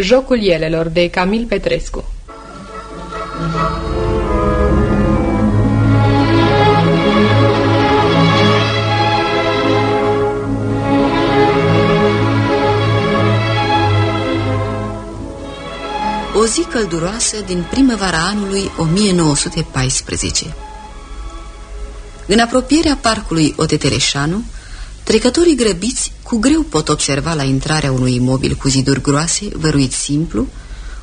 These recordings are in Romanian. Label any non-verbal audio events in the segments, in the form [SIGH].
Jocul Elelor de Camil Petrescu. O zi călduroasă din primăvara anului 1914 În apropierea parcului Otetereșanu Trecătorii grăbiți cu greu pot observa la intrarea unui imobil cu ziduri groase, văruit simplu,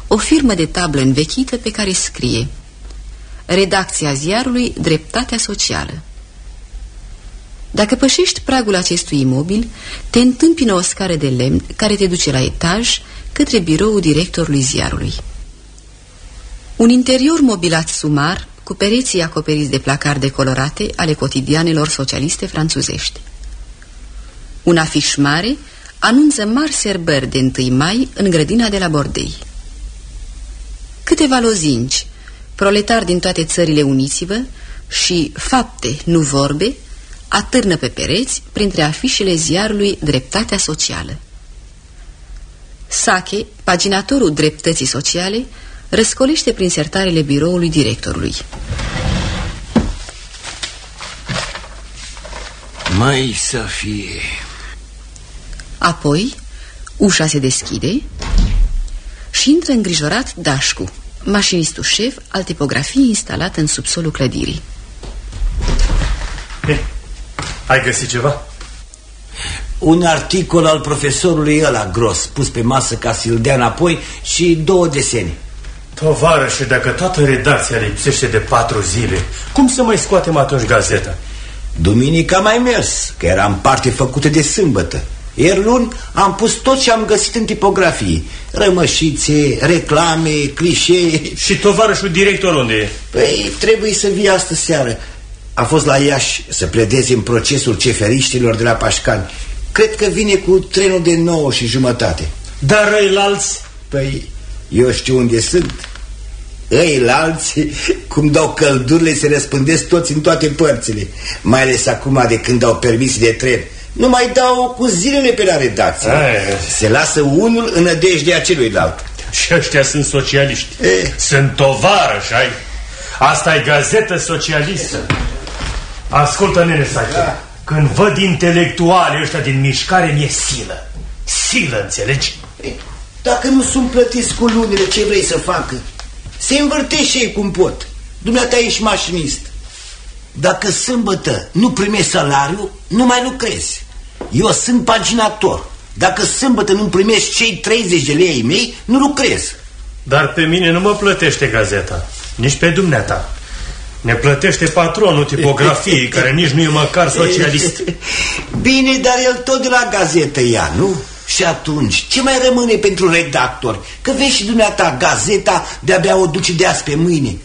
o firmă de tablă învechită pe care scrie Redacția ziarului Dreptatea Socială. Dacă pășești pragul acestui imobil, te întâmpină o scară de lemn care te duce la etaj către biroul directorului ziarului. Un interior mobilat sumar, cu pereții acoperiți de placarde colorate ale cotidianelor socialiste franțuzești. Un afiș mare anunță mari serbări de 1 mai în grădina de la Bordei. Câteva lozinci, proletari din toate țările uniți-vă și fapte, nu vorbe, atârnă pe pereți printre afișele ziarului Dreptatea Socială. Sache, paginatorul Dreptății Sociale, răscolește prin sertarele biroului directorului. Mai să fie... Apoi, ușa se deschide și intră îngrijorat Dașcu, mașinistul șef al tipografiei instalat în subsolul clădirii. He, ai găsit ceva? Un articol al profesorului ăla gros, pus pe masă ca să-l dea înapoi și două desene. Tovarășe, dacă toată redacția lipsește de patru zile, cum să mai scoatem atunci gazeta? Duminica mai mers, că era în parte făcută de sâmbătă. Ieri luni am pus tot ce am găsit în tipografie Rămășițe, reclame, clișee. Și tovarășul director unde e? Păi trebuie să vii astă seară. A fost la Iași să pledeze în procesul ceferiștilor de la Pașcani. Cred că vine cu trenul de nouă și jumătate. Dar alți? Păi eu știu unde sunt. Alți, [LAUGHS] cum dau căldurile, se răspândesc toți în toate părțile. Mai ales acum de când dau permis de tren nu mai dau cu zilele pe la redacție. Aia. Se lasă unul în nădejdea celuilalt. Și ăștia sunt socialiști. E. Sunt tovarăși, ai. Asta e gazetă socialistă. Ascultă, nene Sache. Da. Când văd intelectuali ăștia din mișcare, mi-e silă. Silă, înțelegi? E, dacă nu sunt plătiți cu lunile, ce vrei să facă? Se învârtește ei cum pot. Dumneata ești mașinist. Dacă sâmbătă nu primești salariu, nu mai lucrezi. Eu sunt paginator. Dacă sâmbătă nu primești cei 30 de lei mei, nu lucrez. Dar pe mine nu mă plătește gazeta. Nici pe dumneata. Ne plătește patronul tipografiei, [LAUGHS] care nici nu e măcar socialist. [LAUGHS] Bine, dar el tot de la gazetă ia, nu? Și atunci, ce mai rămâne pentru redactor? Că vezi și dumneata gazeta de-abia o duce de azi pe mâine.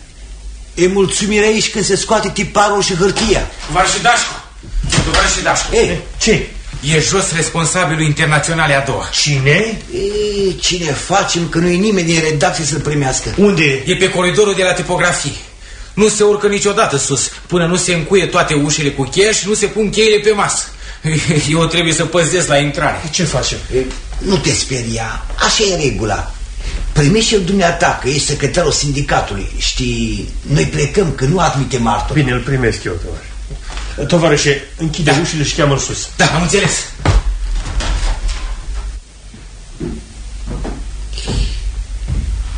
E mulțumire aici când se scoate tiparul și hârtia. Var și Dașcu. Var și Dașcu. Ei, ce? E jos responsabilul internațional a doua. Cine? E, cine facem că nu e nimeni din redacție să-l primească? Unde? E pe coridorul de la tipografie. Nu se urcă niciodată sus, până nu se încuie toate ușile cu cheie și nu se pun cheile pe masă. [LAUGHS] Eu trebuie să păzesc la intrare. Ce facem? E, nu te speria, așa e regula. Primește-l dumneata, că ești secretarul sindicatului. Știi, noi plecăm, că nu admite martori. Bine, îl primesc eu, tovarăș. Tovarășe, închide da. ușile și cheamă-l sus. Da, am înțeles.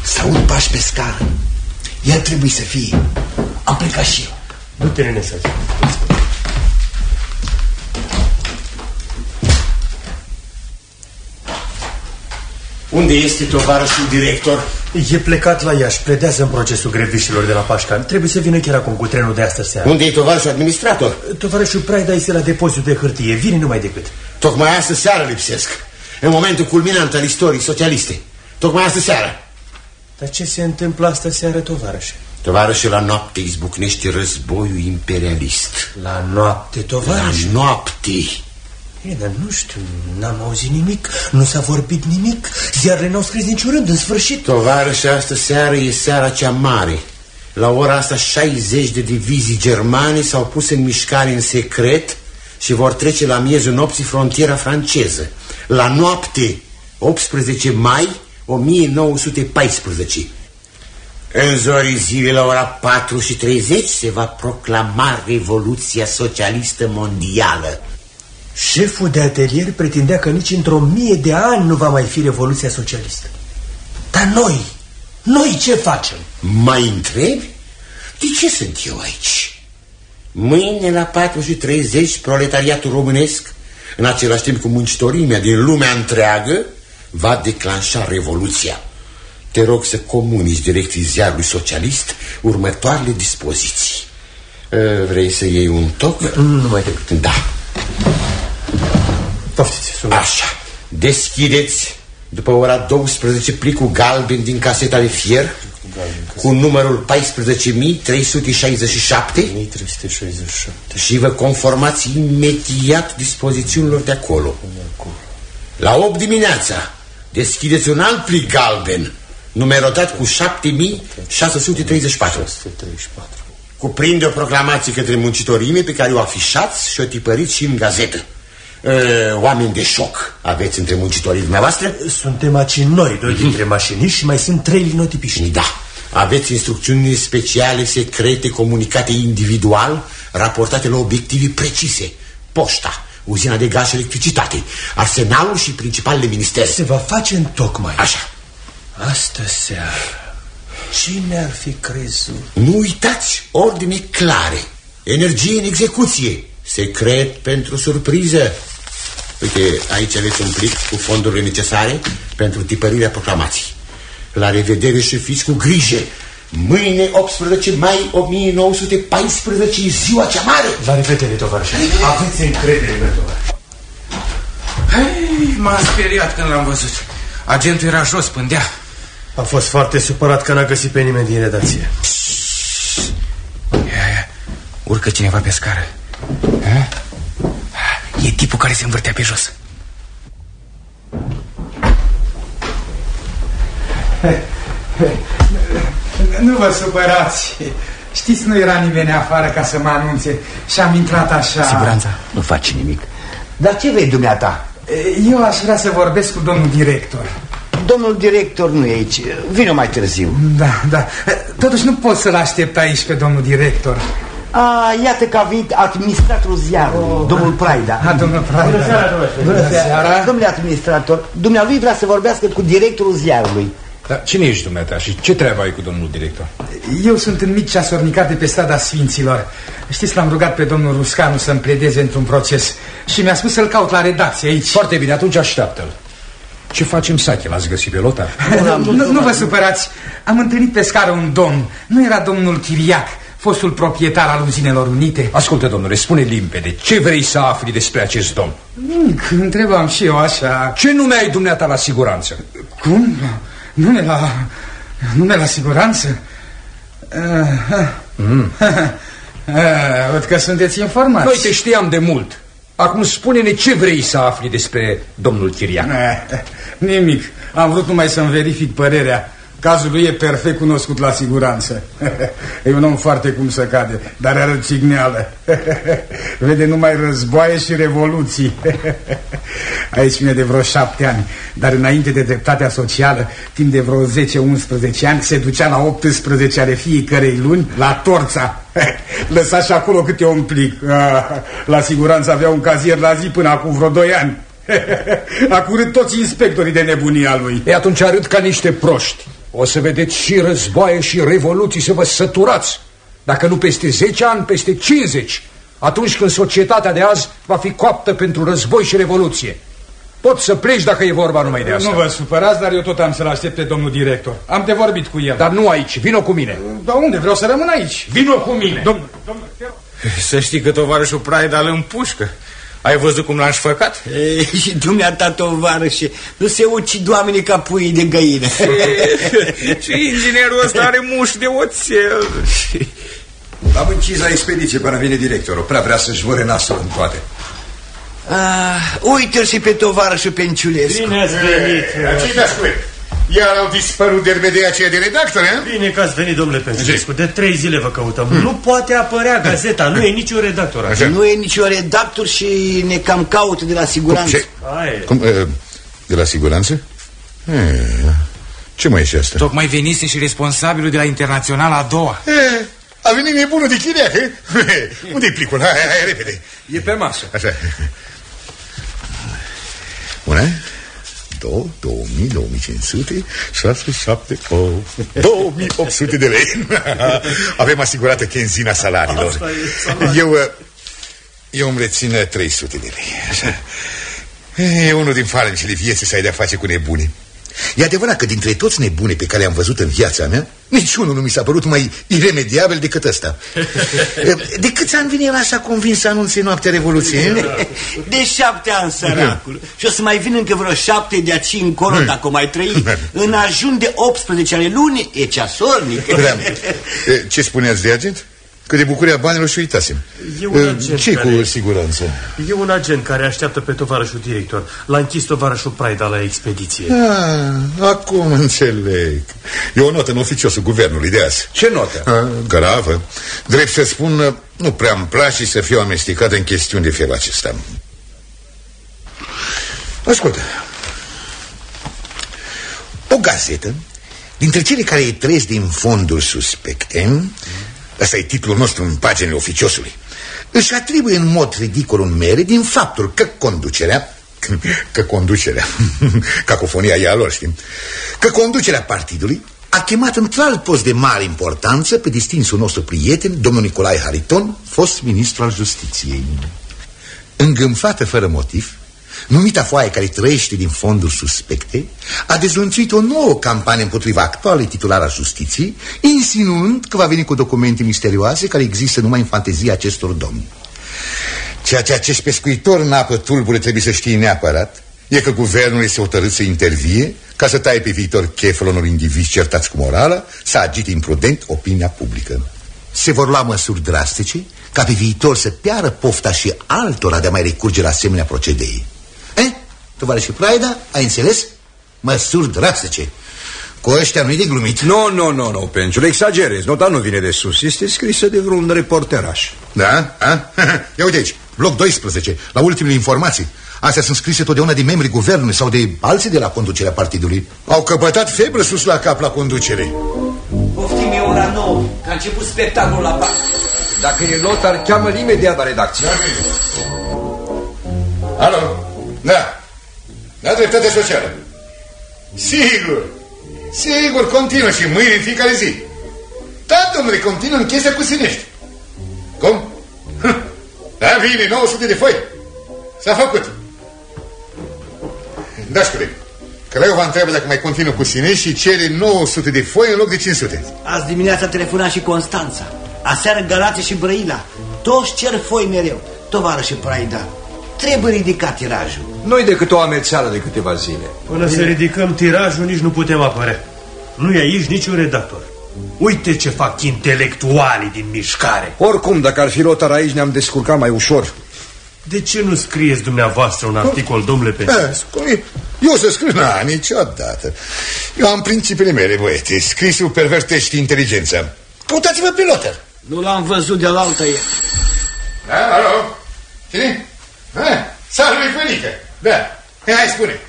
Să aud pași pe scară. El trebuie să fie. Am plecat și eu. Du-te, nene, să Unde este tovarășul director? E plecat la Iași, predează în procesul grevișilor de la Pașcan. Trebuie să vină chiar acum cu trenul de astă seară. Unde e tovarășul administrator? Tovarășul Praida este la depozitul de hârtie, vine numai decât. Tocmai astă seară lipsesc. În momentul culminant al istoriei socialiste. Tocmai astă seară. Dar ce se întâmplă astă seară, tovarășe? Tovarășe, la noapte izbucnește războiul imperialist. La noapte, tovarășe? La noapte. E, dar nu știu, n-am auzit nimic, nu s-a vorbit nimic, ziarele n-au scris niciun rând, în sfârșit. Tovarășe, astă seară e seara cea mare. La ora asta 60 de divizii germane s-au pus în mișcare în secret și vor trece la miezul nopții frontiera franceză. La noapte, 18 mai, 1914. În zorii zilei la ora 4 și 30 se va proclama Revoluția Socialistă Mondială. Șeful de atelier pretindea că nici într-o mie de ani nu va mai fi Revoluția Socialistă. Dar noi, noi ce facem? Mai întrebi? De ce sunt eu aici? Mâine la 4 și 30 proletariatul românesc, în același timp cu muncitorimea din lumea întreagă, va declanșa revoluția. Te rog să comunici direcții ziarului socialist următoarele dispoziții. Vrei să iei un toc? Nu mai decât. Da. Poftiți, Așa. Deschideți după ora 12 plicul galben din caseta de fier cu numărul 14367 și vă conformați imediat dispozițiunilor de acolo. La 8 dimineața deschideți un alt plic galben numerotat cu 7634. Cuprinde o proclamație către muncitorii pe care o afișați și o tipăriți și în gazetă. Oameni de șoc aveți între muncitorii dumneavoastră? Suntem aci noi, doi dintre mașiniști și mai sunt trei linotipiști. Da. Aveți instrucțiuni speciale, secrete, comunicate individual, raportate la obiective precise. Poșta, uzina de gaz și electricitate, arsenalul și principalele ministere. Se va face în tocmai. Așa. Astă seară, cine ar fi crezut? Nu uitați, ordine clare, energie în execuție, secret pentru surpriză. Uite, aici aveți un plic cu fondurile necesare pentru tipărirea proclamației. La revedere și fiți cu grijă. Mâine, 18 mai 1914, ziua cea mare. La revedere, tovarășe. Aveți încredere, tovarășe. M-a speriat când l-am văzut. Agentul era jos, pândea. A fost foarte supărat că n-a găsit pe nimeni din redacție. Ia, ia. Urcă cineva pe scară. Ha? E tipul care se învârtea pe jos. Nu vă supărați. Știți, nu era nimeni afară ca să mă anunțe și am intrat așa... Siguranța. Nu faci nimic. Dar ce vrei dumneata? Eu aș vrea să vorbesc cu domnul director. Domnul director nu e aici. Vine mai târziu. Da, da. Totuși nu pot să-l aștept aici pe domnul director. A, iată că a venit administratorul ziarului, oh, domnul Praida. A, domnul Praida. Bună seara, Bună seara. Domnule administrator, dumnealui vrea să vorbească cu directorul ziarului. Dar cine ești dumneata și ce treabă ai cu domnul director? Eu sunt în mic ceasornicat de pe strada Sfinților. Știți, l-am rugat pe domnul Ruscanu să-mi pledeze într-un proces și mi-a spus să-l caut la redacție aici. Foarte bine, atunci așteaptă-l. Ce facem, Sache? L-ați găsit pe lota? nu, [LAUGHS] nu, nu vă supărați. Am întâlnit pe scară un domn. Nu era domnul Chiriac, fostul proprietar al Uzinelor Unite. Ascultă, domnule, spune limpede. Ce vrei să afli despre acest domn? Nimic, întrebam și eu așa. Ce nume ai dumneata la siguranță? Cum? Nume la... Nume la siguranță? Uh, mm. [LAUGHS] uh, văd că sunteți informați. Noi te știam de mult. Acum spune-ne ce vrei să afli despre domnul Chiriac. Uh, nimic. Am vrut numai să-mi verific părerea. Cazul lui e perfect cunoscut la siguranță. [LAUGHS] E un om foarte cum să cade, dar are țigneală. [LAUGHS] Vede numai războaie și revoluții. [LAUGHS] Aici vine de vreo șapte ani, dar înainte de dreptatea socială, timp de vreo 10-11 ani, se ducea la 18 ale fiecărei luni la Torța. Lăsa și acolo câte un plic. La siguranță avea un cazier la zi până acum vreo 2 ani. A curând toți inspectorii de nebunia lui. E atunci arăt ca niște proști. O să vedeți și războaie și revoluții să vă săturați. Dacă nu peste 10 ani, peste 50. Atunci când societatea de azi va fi coaptă pentru război și revoluție. Poți să pleci dacă e vorba numai de asta. Nu vă supărați, dar eu tot am să-l aștept pe domnul director. Am de vorbit cu el. Dar nu aici, vino cu mine. Dar unde? Vreau să rămân aici. Vino cu mine. Domnul, domnul, să știi că tovarășul Praida îl împușcă. Ai văzut cum l-am șfăcat? [LAUGHS] Ei, și dumneata, tovarășe, nu se ucid oamenii ca puii de găină. [LAUGHS] și inginerul ăsta are mușchi de oțel. [LAUGHS] Am închis la expediție până vine directorul. Prea vrea să-și văre nasul în toate. Ah, Uite-l și pe tovarășul Penciulescu. Bine ați venit. Ce-i iar au dispărut derbedei aceia de redactor, eh? Bine că ați venit, domnule Pențescu. De trei zile vă căutăm. Hmm. Nu poate apărea gazeta. Nu e niciun redactor. Așa. Nu e niciun redactor și ne cam caută de la siguranță. Cum, Cum, de la siguranță? Ce mai este asta? Tocmai venise și responsabilul de la Internațional a doua. E, a venit nebunul de chiria, Unde-i plicul? Hai, hai, repede. E pe masă. Așa. Bună? 2, 2000, 2500, 607, 8, 2800 de lei. [LAUGHS] Avem asigurată chenzina salariilor. Asta e, eu, uh, eu îmi rețin uh, 300 de lei. Așa. E unul din farmicele vieții să ai de-a face cu nebunii. E adevărat că dintre toți nebuni pe care i-am văzut în viața mea, niciunul nu mi s-a părut mai iremediabil decât ăsta. [LAUGHS] De câți ani vine el așa convins să anunțe noaptea Revoluției? De șapte ani, săracul. Și o să mai vin încă vreo șapte de aici încolo, dacă o mai trăi. În ajun de 18 ale luni, e ceasornic. [LAUGHS] Ce spuneați de agent? Că de bucuria banilor și uitasem. E un agent ce care... cu siguranță? E un agent care așteaptă pe tovarășul director. L-a închis tovarășul Praida la expediție. Ah, acum înțeleg. E o notă în oficiosul guvernului de azi. Ce notă? Ah, gravă. Drept să spun, nu prea îmi place să fiu amestecat în chestiuni de felul acesta. Ascultă. O gazetă, dintre cele care trăiesc din fonduri suspecte, Ăsta e titlul nostru în paginile oficiosului Își atribuie în mod ridicol un mere din faptul că conducerea Că conducerea [LAUGHS] Cacofonia e a lor, știm Că conducerea partidului a chemat într-alt post de mare importanță pe distinsul nostru prieten, domnul Nicolae Hariton, fost ministru al justiției. Îngânfată fără motiv, numita foaie care trăiește din fonduri suspecte, a dezlănțuit o nouă campanie împotriva actualului titular al justiției, insinuând că va veni cu documente misterioase care există numai în fantezia acestor domni. Ceea ce acest pescuitor în apă tulbure trebuie să știe neapărat e că guvernul este hotărât să intervie ca să taie pe viitor cheful unor indivizi certați cu morală, să agite imprudent opinia publică. Se vor lua măsuri drastice ca pe viitor să piară pofta și altora de a mai recurge la asemenea procedei. Eh? Tovarășe Praida, ai înțeles? Măsuri drastice. Cu ăștia nu-i de glumit. Nu, nu, nu, nu, Penciul, exagerezi. Nota nu vine de sus. Este scrisă de vreun reporteraș. Da? A? [LAUGHS] Ia uite aici, bloc 12, la ultimele informații. Astea sunt scrise totdeauna de membrii guvernului sau de alții de la conducerea partidului. Au căpătat febră sus la cap la conducere. Poftim e ora nouă, că a început spectacolul la parc. Dacă e Lotar, cheamă-l imediat la redacție. Alo? Da. Da, dreptate socială. Sigur. Sigur, continuă și mâine în fiecare zi. Da, domnule, continuă în chestia cu Sinești. Cum? Da, bine, 900 de foi. S-a făcut. Da, coleg. Craiova întreabă dacă mai continuă cu Sinești și cere 900 de foi în loc de 500. Azi dimineața telefona și Constanța. Aseară Galați și Brăila. Toți cer foi mereu. Tovară și Praida. Trebuie ridicat tirajul. Nu-i decât o amețeală de câteva zile. Până să ridicăm tirajul, nici nu putem apărea. Nu e aici niciun redactor. Uite ce fac intelectualii din mișcare. Oricum, dacă ar fi Lotar aici, ne-am descurcat mai ușor. De ce nu scrieți dumneavoastră un articol, domnule Petru? Eu să scriu, na, niciodată. Eu am principiile mele, băiete. Scrisul pervertește inteligența. Căutați-vă pe Lotar. Nu l-am văzut de la altă ieri. Da, alo? Cine? Ha? Salve, Fănică. Da. Hai, spune.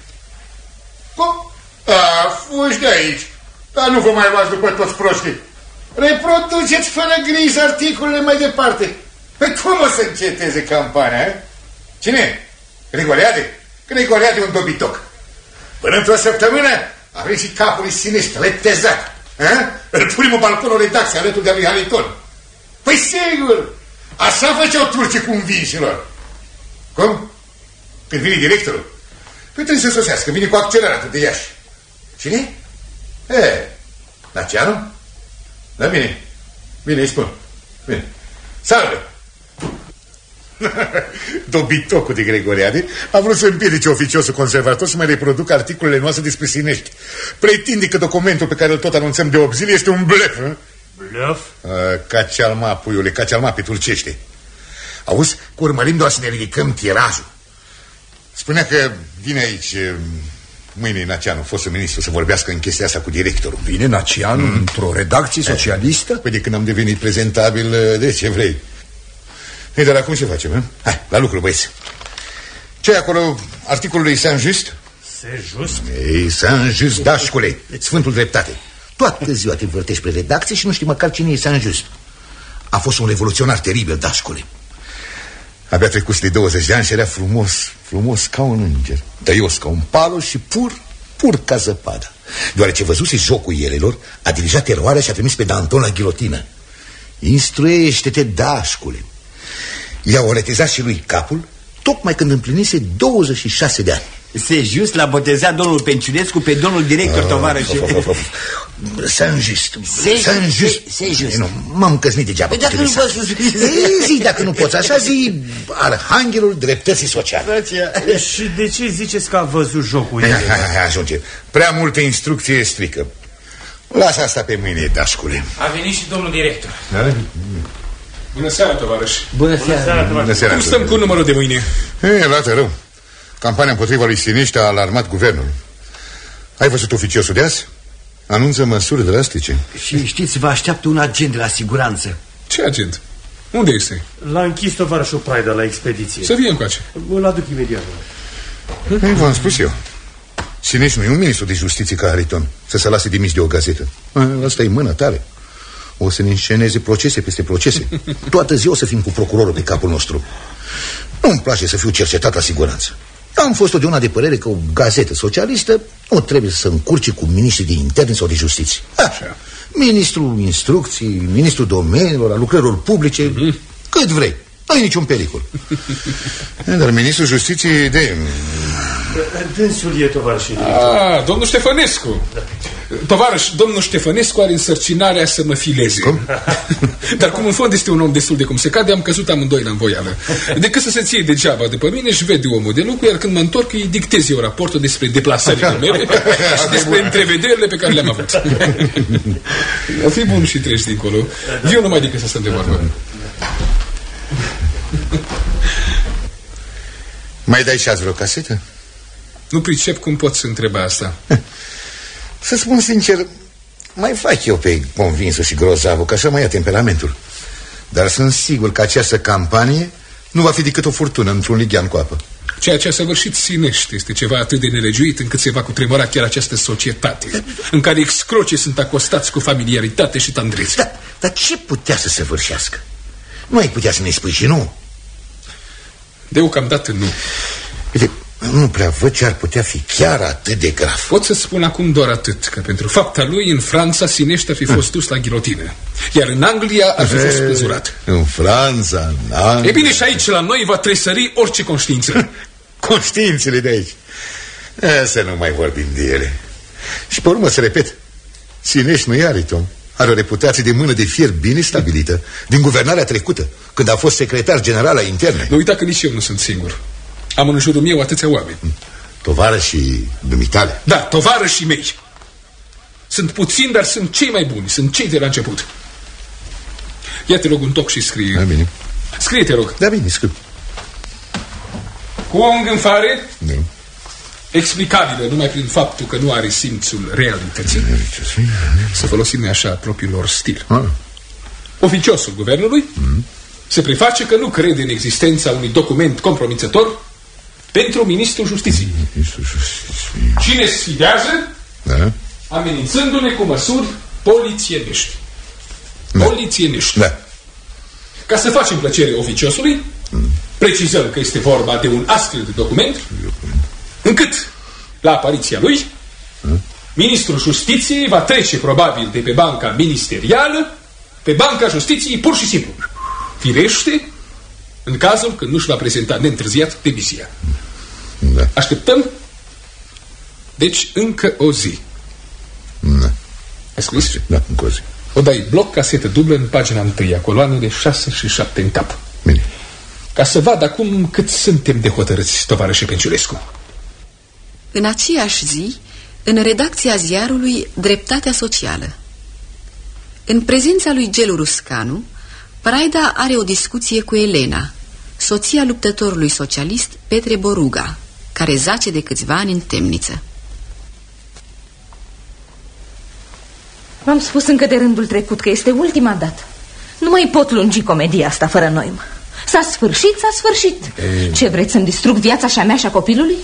Cum? A, fugi de aici. Dar nu vă mai luați după toți proștii. Reproduceți fără grijă articolele mai departe. Păi cum o să înceteze campania, eh? Cine? Grigoriade? Grigoriade un dobitoc. Până într-o săptămână avem și capul sinistre, letezat. Eh? Îl punem în balconul redacției alături de lui Haliton. Păi sigur, așa făceau turcii cu învinșilor. Cum? Când vine directorul? Păi trebuie să sosească, vine cu acceleratul de Iași. Cine? E, Dacianu? Da, bine. Bine, îi spun. Bine. Salve! [LAUGHS] Dobitocul de Gregoriade a vrut să împiedice oficiosul conservator să mai reproducă articolele noastre despre Sinești. Pretinde că documentul pe care îl tot anunțăm de 8 zile este un blef. Blef? Cacealma, puiule, cacealma pe turcește. Auzi, cu urmărim doar să ne ridicăm tirajul. Spunea că vine aici mâine Nacianu, fostul ministru, să vorbească în chestia asta cu directorul. Vine Nacianu mm. într-o redacție socialistă? Păi de când am devenit prezentabil, de ce vrei? Ei, dar acum ce facem? He? Hai, la lucru, băieți. ce e acolo? Articolul lui Saint-Just? Se just? Ei, Saint-Just, dașcule, [LAUGHS] sfântul dreptate. Toată ziua te vârtești pe redacție și nu știi măcar cine e Saint-Just. A fost un revoluționar teribil, dașcule. Abia trecut de 20 de ani și era frumos, frumos ca un înger, tăios ca un palo și pur, pur ca zăpada. Deoarece văzuse jocul elelor, a dirijat eroarea și a trimis pe Danton la ghilotină. Instruiește-te, dașcule. I-a oretizat și lui capul, tocmai când împlinise 26 de ani. Se just l-a botezat domnul Penciulescu pe domnul director Ah, tovarășe. Saint Just Se- Saint Just se- se just. Ei, Nu, m-am căsnit degeaba Păi cu dacă nu Teresa. poți să- Ei, Zi, dacă nu poți așa, zi Arhanghelul dreptății sociale Și de ce ziceți că a văzut jocul Hai, el? hai, hai, hai, ajunge Prea multă instrucție strică Lasă asta pe mâine, dașcule A venit și domnul director. Bună seara, tovarăș. Bună seara. Bună seara Cum stăm cu numărul de mâine? E, lată rău Campania împotriva lui Siniști a alarmat guvernul Ai văzut oficiosul de azi? Anunță măsuri drastice Și știți, vă așteaptă un agent de la siguranță. Ce agent? Unde este? L-a închis tovarășul Praida la expediție. Să vină încoace. Îl aduc imediat. Ei, V-am spus eu Siniști nu e un ministru de justiție ca Hariton Să se lase dimis de o gazetă Asta e mână tare O să ne înșeneze procese peste procese Toată ziua o să fim cu procurorul pe capul nostru Nu-mi place să fiu cercetat la siguranță Am fost o de una de părere că o gazetă socialistă Nu trebuie să se încurce cu miniștrii de interne sau de justiție. Așa. Ministrul instrucții, ministrul domeniilor, al lucrărilor publice Cât vrei. Nu e niciun pericol. [LAUGHS] Dar ministrul justiției de... Dânsul e tovarășul. Ah, domnul Ștefănescu. Tovarăș, domnul Ștefănescu are însărcinarea să mă fileze. Cum? [LAUGHS] Dar cum în fond este un om destul de cum se cade, am căzut amândoi la învoială. Decât să se ție degeaba după mine, își vede omul de lucru, iar când mă întorc îi dictez eu raportul despre deplasările mele [LAUGHS] și despre întrevederile pe care le-am avut. [LAUGHS] Fii bun și treci dincolo. Eu numai decât să stăm de vorbă. Mai dai și azi vreo casetă? Nu pricep cum pot să întreba asta. Să spun sincer, mai fac eu pe convinsul și grozavul, că așa mai ia temperamentul. Dar sunt sigur că această campanie nu va fi decât o furtună într-un lighean cu apă. Ceea ce a săvârșit Sinești este ceva atât de nelegiuit încât se va cutremura chiar această societate în care excrocii sunt acostați cu familiaritate și tandrețe. Da, dar ce putea să se vârșească? Nu ai putea să ne spui și nu? Deocamdată nu. Uite, nu prea văd ce ar putea fi chiar atât de grav. Pot să spun acum doar atât, că pentru fapta lui în Franța Sinești ar fi fost dus la ghilotină, iar în Anglia ar fi fost spânzurat. În Franța, în Anglia... E bine, și aici la noi va tresări orice conștiință. [LAUGHS] Conștiințele de aici. E, Să nu mai vorbim de ele. Și pe urmă să repet, Sinești nu e Ariton. Are o reputație de mână de fier bine stabilită din guvernarea trecută, când a fost secretar general la interne. Nu uita că nici eu nu sunt singur. Am în jurul meu atâția oameni. Tovară și dumitale. Da, tovarășii mei. Sunt puțini, dar sunt cei mai buni. Sunt cei de la început. Ia te rog un toc și scrie. Da, bine. Scrie, te rog. Da, bine, scriu. Cu o îngânfare Da. explicabilă numai prin faptul că nu are simțul realității, să folosim noi așa propriul lor stil. Ah. Oficiosul guvernului se preface că nu crede în existența unui document compromițător pentru ministrul justiției. Cine sfidează, Da? amenințându-ne cu măsuri polițienești. Polițienești. Da. Ca să facem plăcere oficiosului, precizăm că este vorba de un astfel de document, încât, la apariția lui, ministrul justiției va trece probabil de pe banca ministerială pe banca justiției pur și simplu. Firește, în cazul când nu-și va prezenta neîntârziat demisia. Da. Așteptăm, deci, încă o zi. Da. Ai scris? Da, încă o zi. O dai bloc, casetă dublă în pagina întâia, coloane de 6 și 7 în cap. Bine. Ca să vad acum cât suntem de hotărâți, tovarășe Penciulescu. În aceeași zi, în redacția ziarului Dreptatea Socială. În prezența lui Gelu Ruscanu, Praida are o discuție cu Elena, soția luptătorului socialist Petre Boruga, care zace de câțiva ani în temniță. V-am spus încă de rândul trecut că este ultima dată. Nu mai pot lungi comedia asta fără noimă. S-a sfârșit, s-a sfârșit. Ce vreți să-mi distrug viața și a mea și a copilului?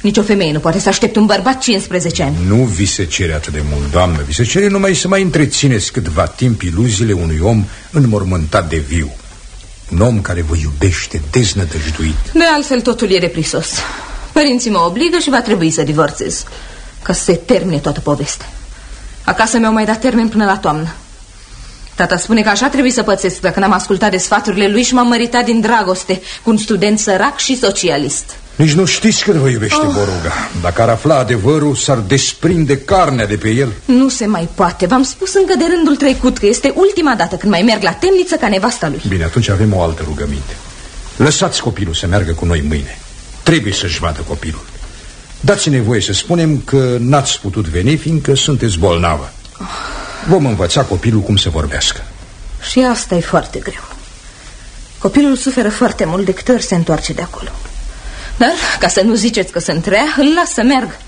Nici o femeie nu poate să aștepte un bărbat 15 ani Nu vi se cere atât de mult, doamnă Vi se cere numai să mai întrețineți câtva timp iluziile unui om înmormântat de viu Un om care vă iubește deznădăjduit De altfel totul e reprisos Părinții mă obligă și va trebui să divorțez Ca să se termine toată povestea Acasă mi-au mai dat termen până la toamnă Tata spune că așa trebuie să pățesc dacă n-am ascultat de sfaturile lui și m-am măritat din dragoste cu un student sărac și socialist. Nici nu știți cât vă iubește oh. Boruga. Dacă ar afla adevărul, s-ar desprinde carnea de pe el. Nu se mai poate. V-am spus încă de rândul trecut că este ultima dată când mai merg la temniță ca nevasta lui. Bine, atunci avem o altă rugăminte. Lăsați copilul să meargă cu noi mâine. Trebuie să-și vadă copilul. Dați-ne voie să spunem că n-ați putut veni fiindcă sunteți bolnavă. Oh. Vom învăța copilul cum să vorbească. Și asta e foarte greu. Copilul suferă foarte mult de câte ori se întoarce de acolo. Dar, ca să nu ziceți că sunt rea, îl las să meargă.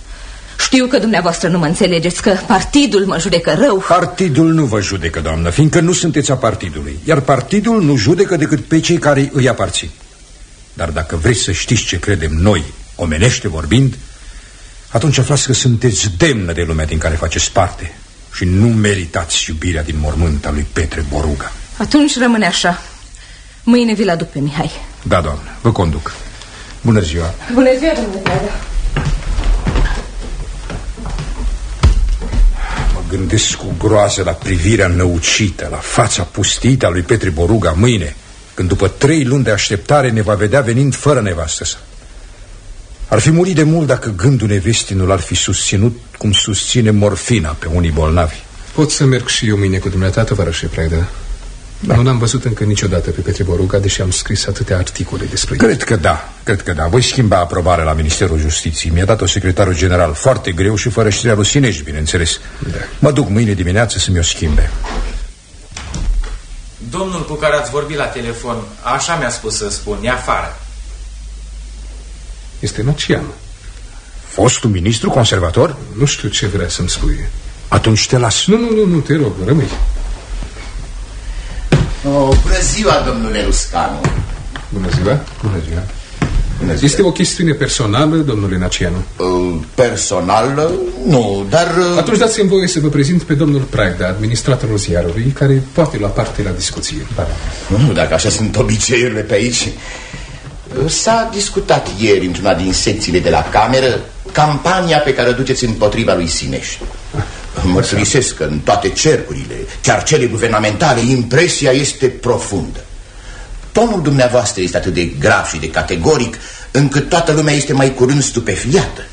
Știu că dumneavoastră nu mă înțelegeți, că partidul mă judecă rău. Partidul nu vă judecă, doamnă, fiindcă nu sunteți a partidului. Iar partidul nu judecă decât pe cei care îi aparțin. Dar dacă vreți să știți ce credem noi, omenește vorbind, atunci aflați că sunteți demnă de lumea din care faceți parte și nu meritați iubirea din mormânt a lui Petre Boruga. Atunci rămâne așa. Mâine vi-l aduc pe Mihai. Da, doamnă, vă conduc. Bună ziua. Bună ziua, domnule Mă gândesc cu groază la privirea năucită, la fața pustită a lui Petre Boruga mâine, când după trei luni de așteptare ne va vedea venind fără nevastă sa. Ar fi murit de mult dacă gândul nevestii nu l-ar fi susținut cum susține morfina pe unii bolnavi. Pot să merg și eu mâine cu dumneata, tovarășe Praida? Da. Nu l-am văzut încă niciodată pe Petre Boruga, deși am scris atâtea articole despre el. Cred că da, cred că da. Voi schimba aprobarea la Ministerul Justiției. Mi-a dat-o secretarul general foarte greu și fără știrea lui Sinești, bineînțeles. Da. Mă duc mâine dimineață să mi-o schimbe. Domnul cu care ați vorbit la telefon, așa mi-a spus să spun, e afară. Este Nacian. Fostul ministru conservator? Nu știu ce vrea să-mi spui. Atunci te las. Nu, nu, nu, nu te rog, rămâi. Oh, bună ziua, domnule Ruscanu. Bună ziua. Bună ziua. Bună ziua. Este o chestiune personală, domnule Nacianu? Uh, personală? Nu, dar... Uh... Atunci dați-mi voie să vă prezint pe domnul Pragda, administratorul ziarului, care poate lua parte la discuție. Da. Nu, dacă așa sunt obiceiurile pe aici... S-a discutat ieri într-una din secțiile de la cameră campania pe care o duceți împotriva lui Sineș. Mărturisesc că în toate cercurile, chiar cele guvernamentale, impresia este profundă. Tonul dumneavoastră este atât de grav și de categoric încât toată lumea este mai curând stupefiată.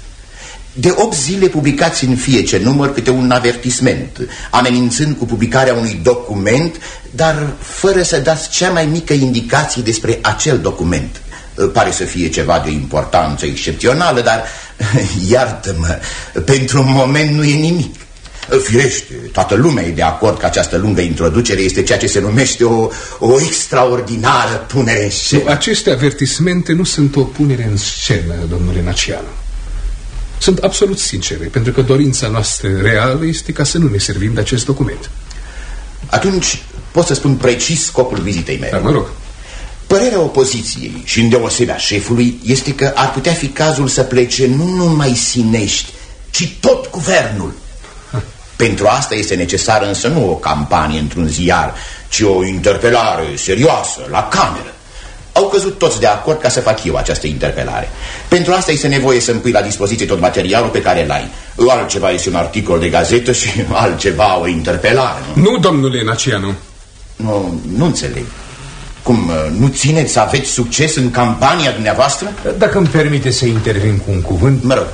De 8 zile publicați în fie ce număr câte un avertisment, amenințând cu publicarea unui document, dar fără să dați cea mai mică indicație despre acel document. Pare să fie ceva de o importanță excepțională, dar, [LAUGHS] iartă-mă, pentru un moment nu e nimic. Firește, toată lumea e de acord că această lungă introducere este ceea ce se numește o, o extraordinară punere în scenă. Aceste avertismente nu sunt o punere în scenă, domnule Nacianu. Sunt absolut sincere, pentru că dorința noastră reală este ca să nu ne servim de acest document. Atunci pot să spun precis scopul vizitei mele. Dar mă rog. Părerea opoziției și îndeosebea șefului este că ar putea fi cazul să plece nu numai Sinești, ci tot guvernul. Pentru asta este necesară însă nu o campanie într-un ziar, ci o interpelare serioasă, la cameră. Au căzut toți de acord ca să fac eu această interpelare. Pentru asta este nevoie să-mi pui la dispoziție tot materialul pe care îl ai. Altceva este un articol de gazetă și [LAUGHS] altceva o interpelare. Nu, nu domnule Nacianu. Nu, nu înțeleg. Cum, uh, nu țineți să aveți succes în campania dumneavoastră? Dacă îmi permite să intervin cu un cuvânt Mă rog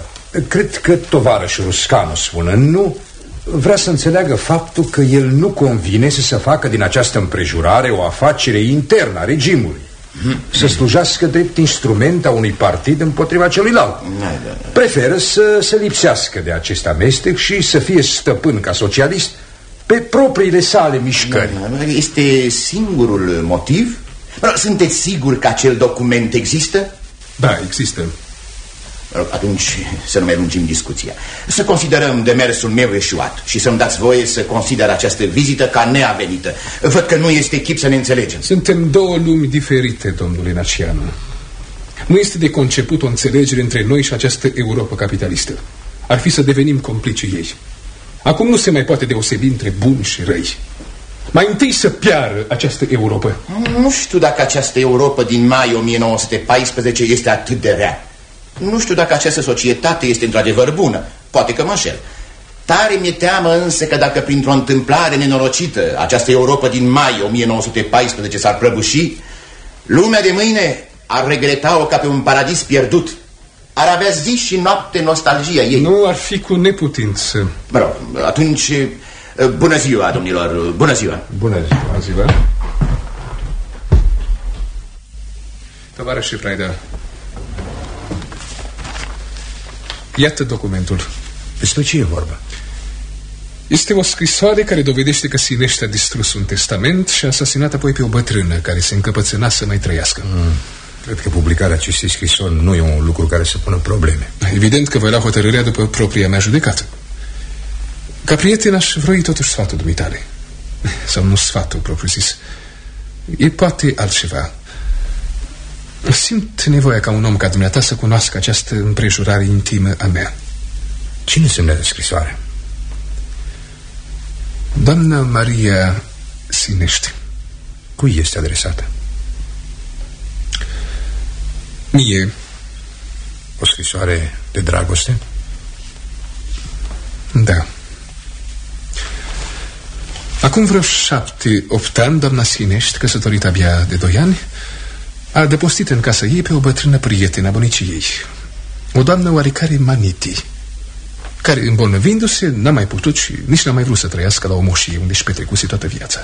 Cred că tovarășul Ruscanu spune Nu, vrea să înțeleagă faptul că el nu convine să se facă din această împrejurare o afacere internă a regimului hmm. Să slujească drept instrument a unui partid împotriva celuilalt da, da, da. Preferă să se lipsească de acest amestec și să fie stăpân ca socialist pe propriile sale mișcări Este singurul motiv? Sunteți siguri că acel document există? Da, există atunci să nu mai lungim discuția Să considerăm demersul meu eșuat Și să-mi dați voie să consider această vizită ca neavenită Văd că nu este chip să ne înțelegem Suntem două lumi diferite, domnule Nacianu Nu este de conceput o înțelegere între noi și această Europa capitalistă. Ar fi să devenim complice ei. Acum nu se mai poate deosebi între buni și răi. Mai întâi să piară această Europa. Nu știu dacă această Europa din mai 1914 este atât de rea. Nu știu dacă această societate este într-adevăr bună. Poate că mă înșel. Tare mi-e teamă însă că dacă printr-o întâmplare nenorocită această Europa din mai 1914 s-ar prăbuși, lumea de mâine ar regreta-o ca pe un paradis pierdut. Ar avea zi și noapte nostalgia ei. Nu ar fi cu neputință. Mă rog, atunci, bună ziua, domnilor, bună ziua. Bună ziua, ziua. Tovarășe Praida, iată documentul. Despre ce e vorba? Este o scrisoare care dovedește că Sinește a distrus un testament și a asasinat apoi pe o bătrână care se încăpățâna să mai trăiască. Mm. Cred că publicarea acestei scrisori nu e un lucru care să pună probleme. Evident că voi lua hotărârea după propria mea judecată. Ca prieten aș vrei totuși sfatul dumitale. Sau nu sfatul propriu-zis. E poate altceva. Simt nevoia ca un om ca dumneata să cunoască această împrejurare intimă a mea. Cine semnează scrisoarea? Doamna Maria Sinește. Cui este adresată? Mie. O scrisoare de dragoste? Da. Acum vreo șapte, opt ani, doamna Sinești, căsătorită abia de doi ani, a depostit în casa ei pe o bătrână prietenă a bunicii ei, o doamnă oarecare Maniti, care, îmbolnăvindu-se, n-a mai putut și nici n-a mai vrut să trăiască la o moșie unde își petrecuse toată viața.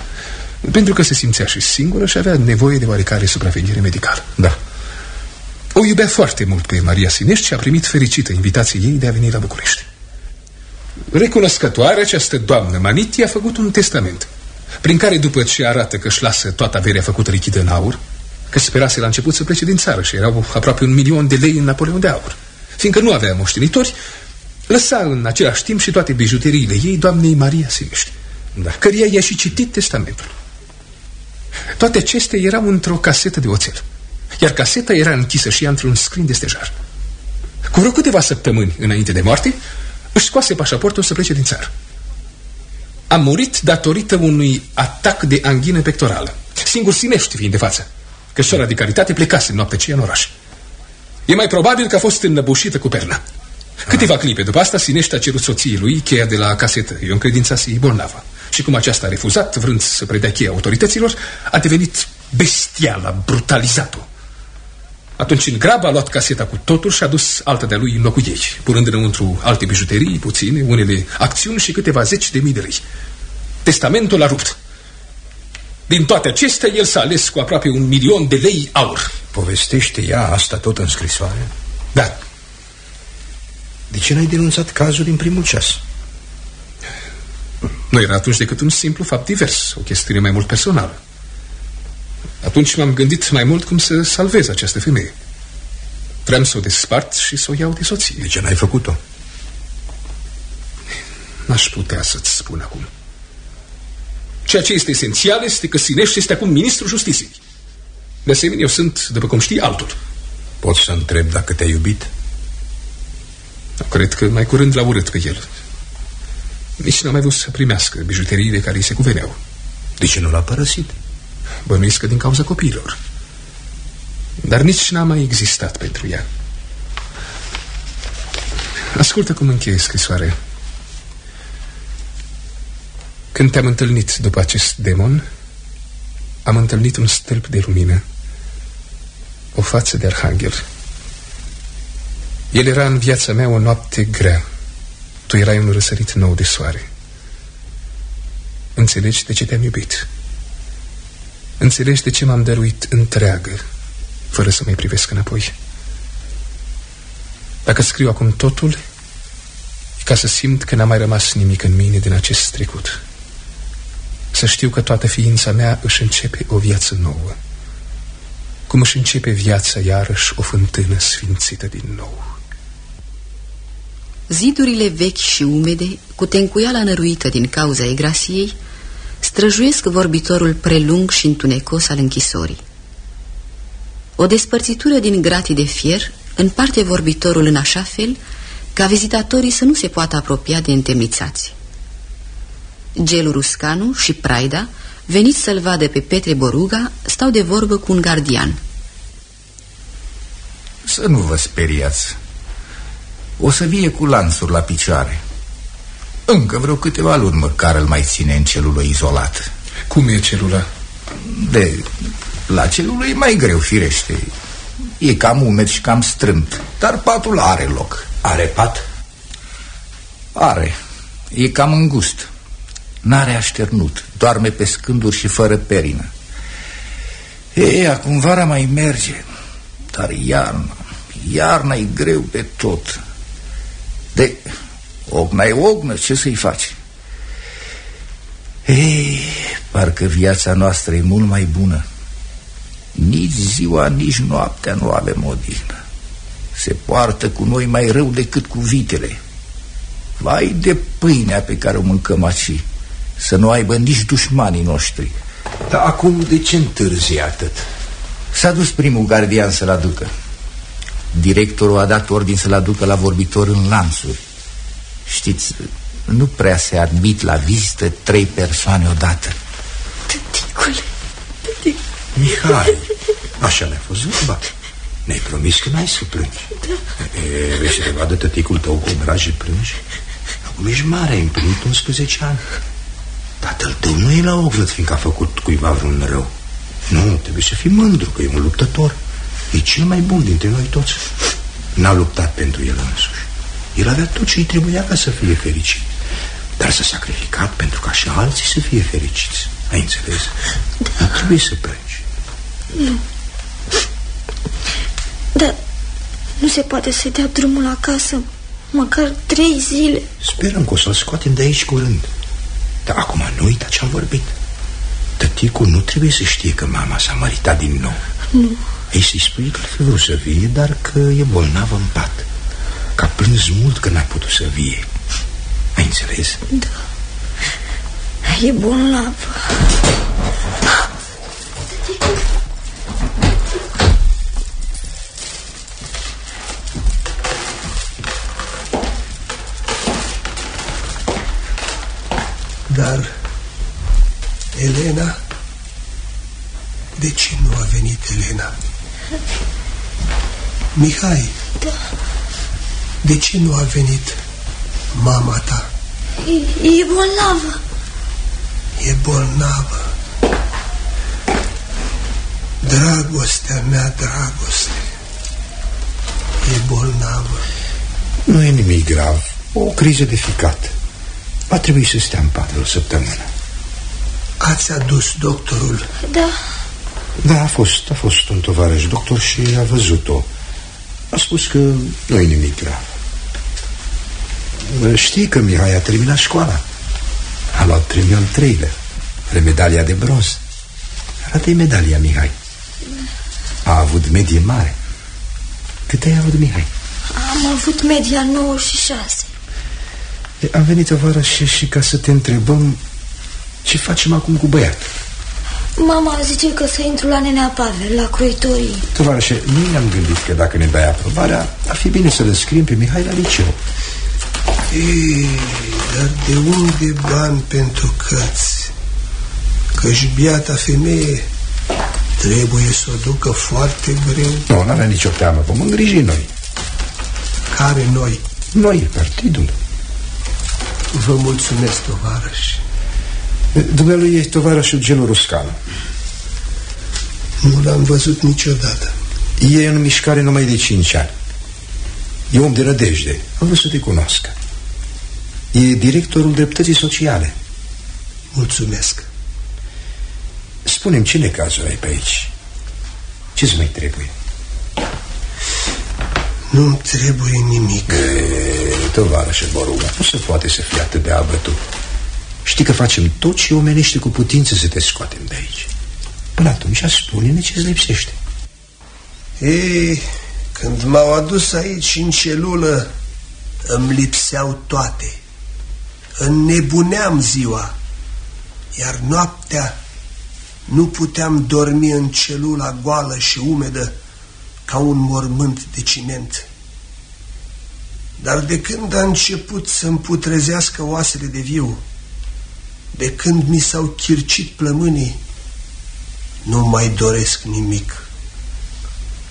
Pentru că se simțea și singură și avea nevoie de oarecare supraveghere medicală. Da. O iubea foarte mult pe Maria Sinești și a primit fericită invitația ei de a veni la București. Recunoscătoare, această doamnă Maniti a făcut un testament, prin care, după ce arată că își lasă toată averea făcută lichidă în aur, că sperase la început să plece din țară și erau aproape un milion de lei în Napoleon de aur, fiindcă nu avea moștenitori, lăsa în același timp și toate bijuteriile ei doamnei Maria Sinești, da. căreia i-a și citit testamentul. Toate acestea erau într-o casetă de oțel, iar caseta era închisă și ea într-un scrin de stejar. Cu vreo câteva săptămâni înainte de moarte, își scoase pașaportul să plece din țară. A murit datorită unui atac de anghină pectorală. Singur Sinești fiind de față, că sora de caritate plecase noaptea aceea în oraș. E mai probabil că a fost înnăbușită cu perna. Câteva clipe după asta, Sinești a cerut soției lui cheia de la casetă. Eu încredința să iei bolnavă. Și cum aceasta a refuzat, vrând să predea cheia autorităților, a devenit bestială, brutalizat-o. Atunci, în grabă, a luat caseta cu totul și a dus alta de-a lui în locul ei, punând înăuntru alte bijuterii, puține, unele acțiuni și câteva zeci de mii de lei. Testamentul a rupt. Din toate acestea, el s-a ales cu aproape un milion de lei aur. Povestește ea asta tot în scrisoare? Da. De ce n-ai denunțat cazul din primul ceas? Nu era atunci decât un simplu fapt divers, o chestiune mai mult personală. Atunci m-am gândit mai mult cum să salvez această femeie. Vreau să o despart și să o iau de soție. De ce n-ai făcut-o? N-aș putea să-ți spun acum. Ceea ce este esențial este că Sinești este acum ministrul justiției. De asemenea, eu sunt, după cum știi, altul. Pot să întreb dacă te-ai iubit? Cred că mai curând l-a urât pe el. Nici n-a mai vrut să primească bijuteriile care îi se cuveneau. De ce nu l-a părăsit? Bănuiesc că din cauza copiilor. Dar nici n-a mai existat pentru ea. Ascultă cum încheie scrisoarea. Când te-am întâlnit după acest demon, am întâlnit un stâlp de lumină, o față de arhanghel. El era în viața mea o noapte grea. Tu erai un răsărit nou de soare. Înțelegi de ce te-am iubit? Înțelegi de ce m-am dăruit întreagă, fără să mai privesc înapoi? Dacă scriu acum totul, e ca să simt că n-a mai rămas nimic în mine din acest trecut. Să știu că toată ființa mea își începe o viață nouă. Cum își începe viața iarăși o fântână sfințită din nou. Zidurile vechi și umede, cu tencuiala năruită din cauza egrasiei, străjuiesc vorbitorul prelung și întunecos al închisorii. O despărțitură din gratii de fier împarte vorbitorul în așa fel ca vizitatorii să nu se poată apropia de întemnițați. Gelu Ruscanu și Praida, veniți să-l vadă pe Petre Boruga, stau de vorbă cu un gardian. Să nu vă speriați. O să vie cu lanțuri la picioare. Încă vreo câteva luni măcar îl mai ține în celulă izolat. Cum e celula? De la celulă e mai greu, firește. E cam umed și cam strâmt, dar patul are loc. Are pat? Are. E cam îngust. N-are așternut, doarme pe scânduri și fără perină. E, acum vara mai merge, dar iarna, iarna e greu de tot. De ogna e ognă, ce să-i faci? Ei, parcă viața noastră e mult mai bună. Nici ziua, nici noaptea nu avem odihnă. Se poartă cu noi mai rău decât cu vitele. Vai de pâinea pe care o mâncăm aici Să nu aibă nici dușmanii noștri. Dar acum de ce întârzi atât? S-a dus primul gardian să-l aducă. Directorul a dat ordin să-l aducă la vorbitor în lanțuri. Știți, nu prea se admit la vizită trei persoane odată. Tăticule, tăticule. Mihai, așa mi-a fost vorba. Ne-ai promis că n-ai să plângi. Da. E, Vrei să te vadă tăticul tău cu obraje plângi? Acum ești mare, ai împlinit 11 ani Tatăl tău nu e la oglăt fiindcă a făcut cuiva vreun rău. Nu, trebuie să fii mândru că e un luptător. E cel mai bun dintre noi toți. N-a luptat pentru el însuși. El avea tot ce îi trebuia ca să fie fericit. Dar s-a sacrificat pentru ca și alții să fie fericiți. Ai înțeles? Da. Nu trebuie să plângi. Nu. Dar nu se poate să dea drumul acasă Măcar trei zile. Sperăm că o să-l scoatem de aici curând Dar acum nu uita ce-am vorbit. Tăticul nu trebuie să știe că mama s-a măritat din nou. Nu. Ei să-i spui că ar fi vrut să vie Dar că e bolnavă în pat. Că a plâns mult că n-a putut să vie. Ai înțeles? Da. E bolnavă Dar Elena De ce nu a venit Elena? Mihai Da. De ce nu a venit mama ta? E, e bolnavă. E bolnavă. Dragostea mea, dragoste E bolnavă. Nu e nimic grav. O criză de ficat Va trebui să stea în pat o săptămână Ați adus doctorul? Da. Da, a fost, a fost un tovarăș doctor și a văzut-o. A spus că nu e nimic grav. Știi că Mihai a terminat școala. A luat premiul al treilea Are medalia de bronz Arată-i medalia, Mihai. A avut medie mare. Cât ai avut, Mihai? Am avut media 96 Am venit vară și, și ca să te întrebăm Ce facem acum cu băiat Mama zice că să intru la nenea Pavel, la croitorii. Tovarășe, noi ne-am gândit că dacă ne dai aprobarea Ar fi bine să-l scriem pe Mihai la liceu. Ei, dar de unde bani pentru cărți? Că-și biata femeie trebuie să o ducă foarte greu. Nu, n-avea nicio teamă, vom îngriji noi. Care noi? Noi, partidul Vă mulțumesc, tovarăș. Dumnealui e tovarășul Gelu Ruscanu Nu l-am văzut niciodată. E în mișcare numai de cinci ani. E om de rădejde. Am vrut să te cunoască E directorul dreptății sociale. Mulțumesc. Spune-mi ce necazuri ai pe aici. Ce-ți mai trebuie? Nu-mi trebuie nimic. Tovarășe Boruga Nu se poate să fie atât de abătut? Știi că facem tot ce omenește cu putință să te scoatem de aici. Până atunci spune-ne ce-ți lipsește. Ei, când m-au adus aici în celulă Îmi lipseau toate. Înnebuneam ziua Iar noaptea Nu puteam dormi în celula goală și umedă ca un mormânt de ciment. Dar de când a început să-mi putrezească oasele de viu, de când mi s-au chircit plămânii, nu mai doresc nimic.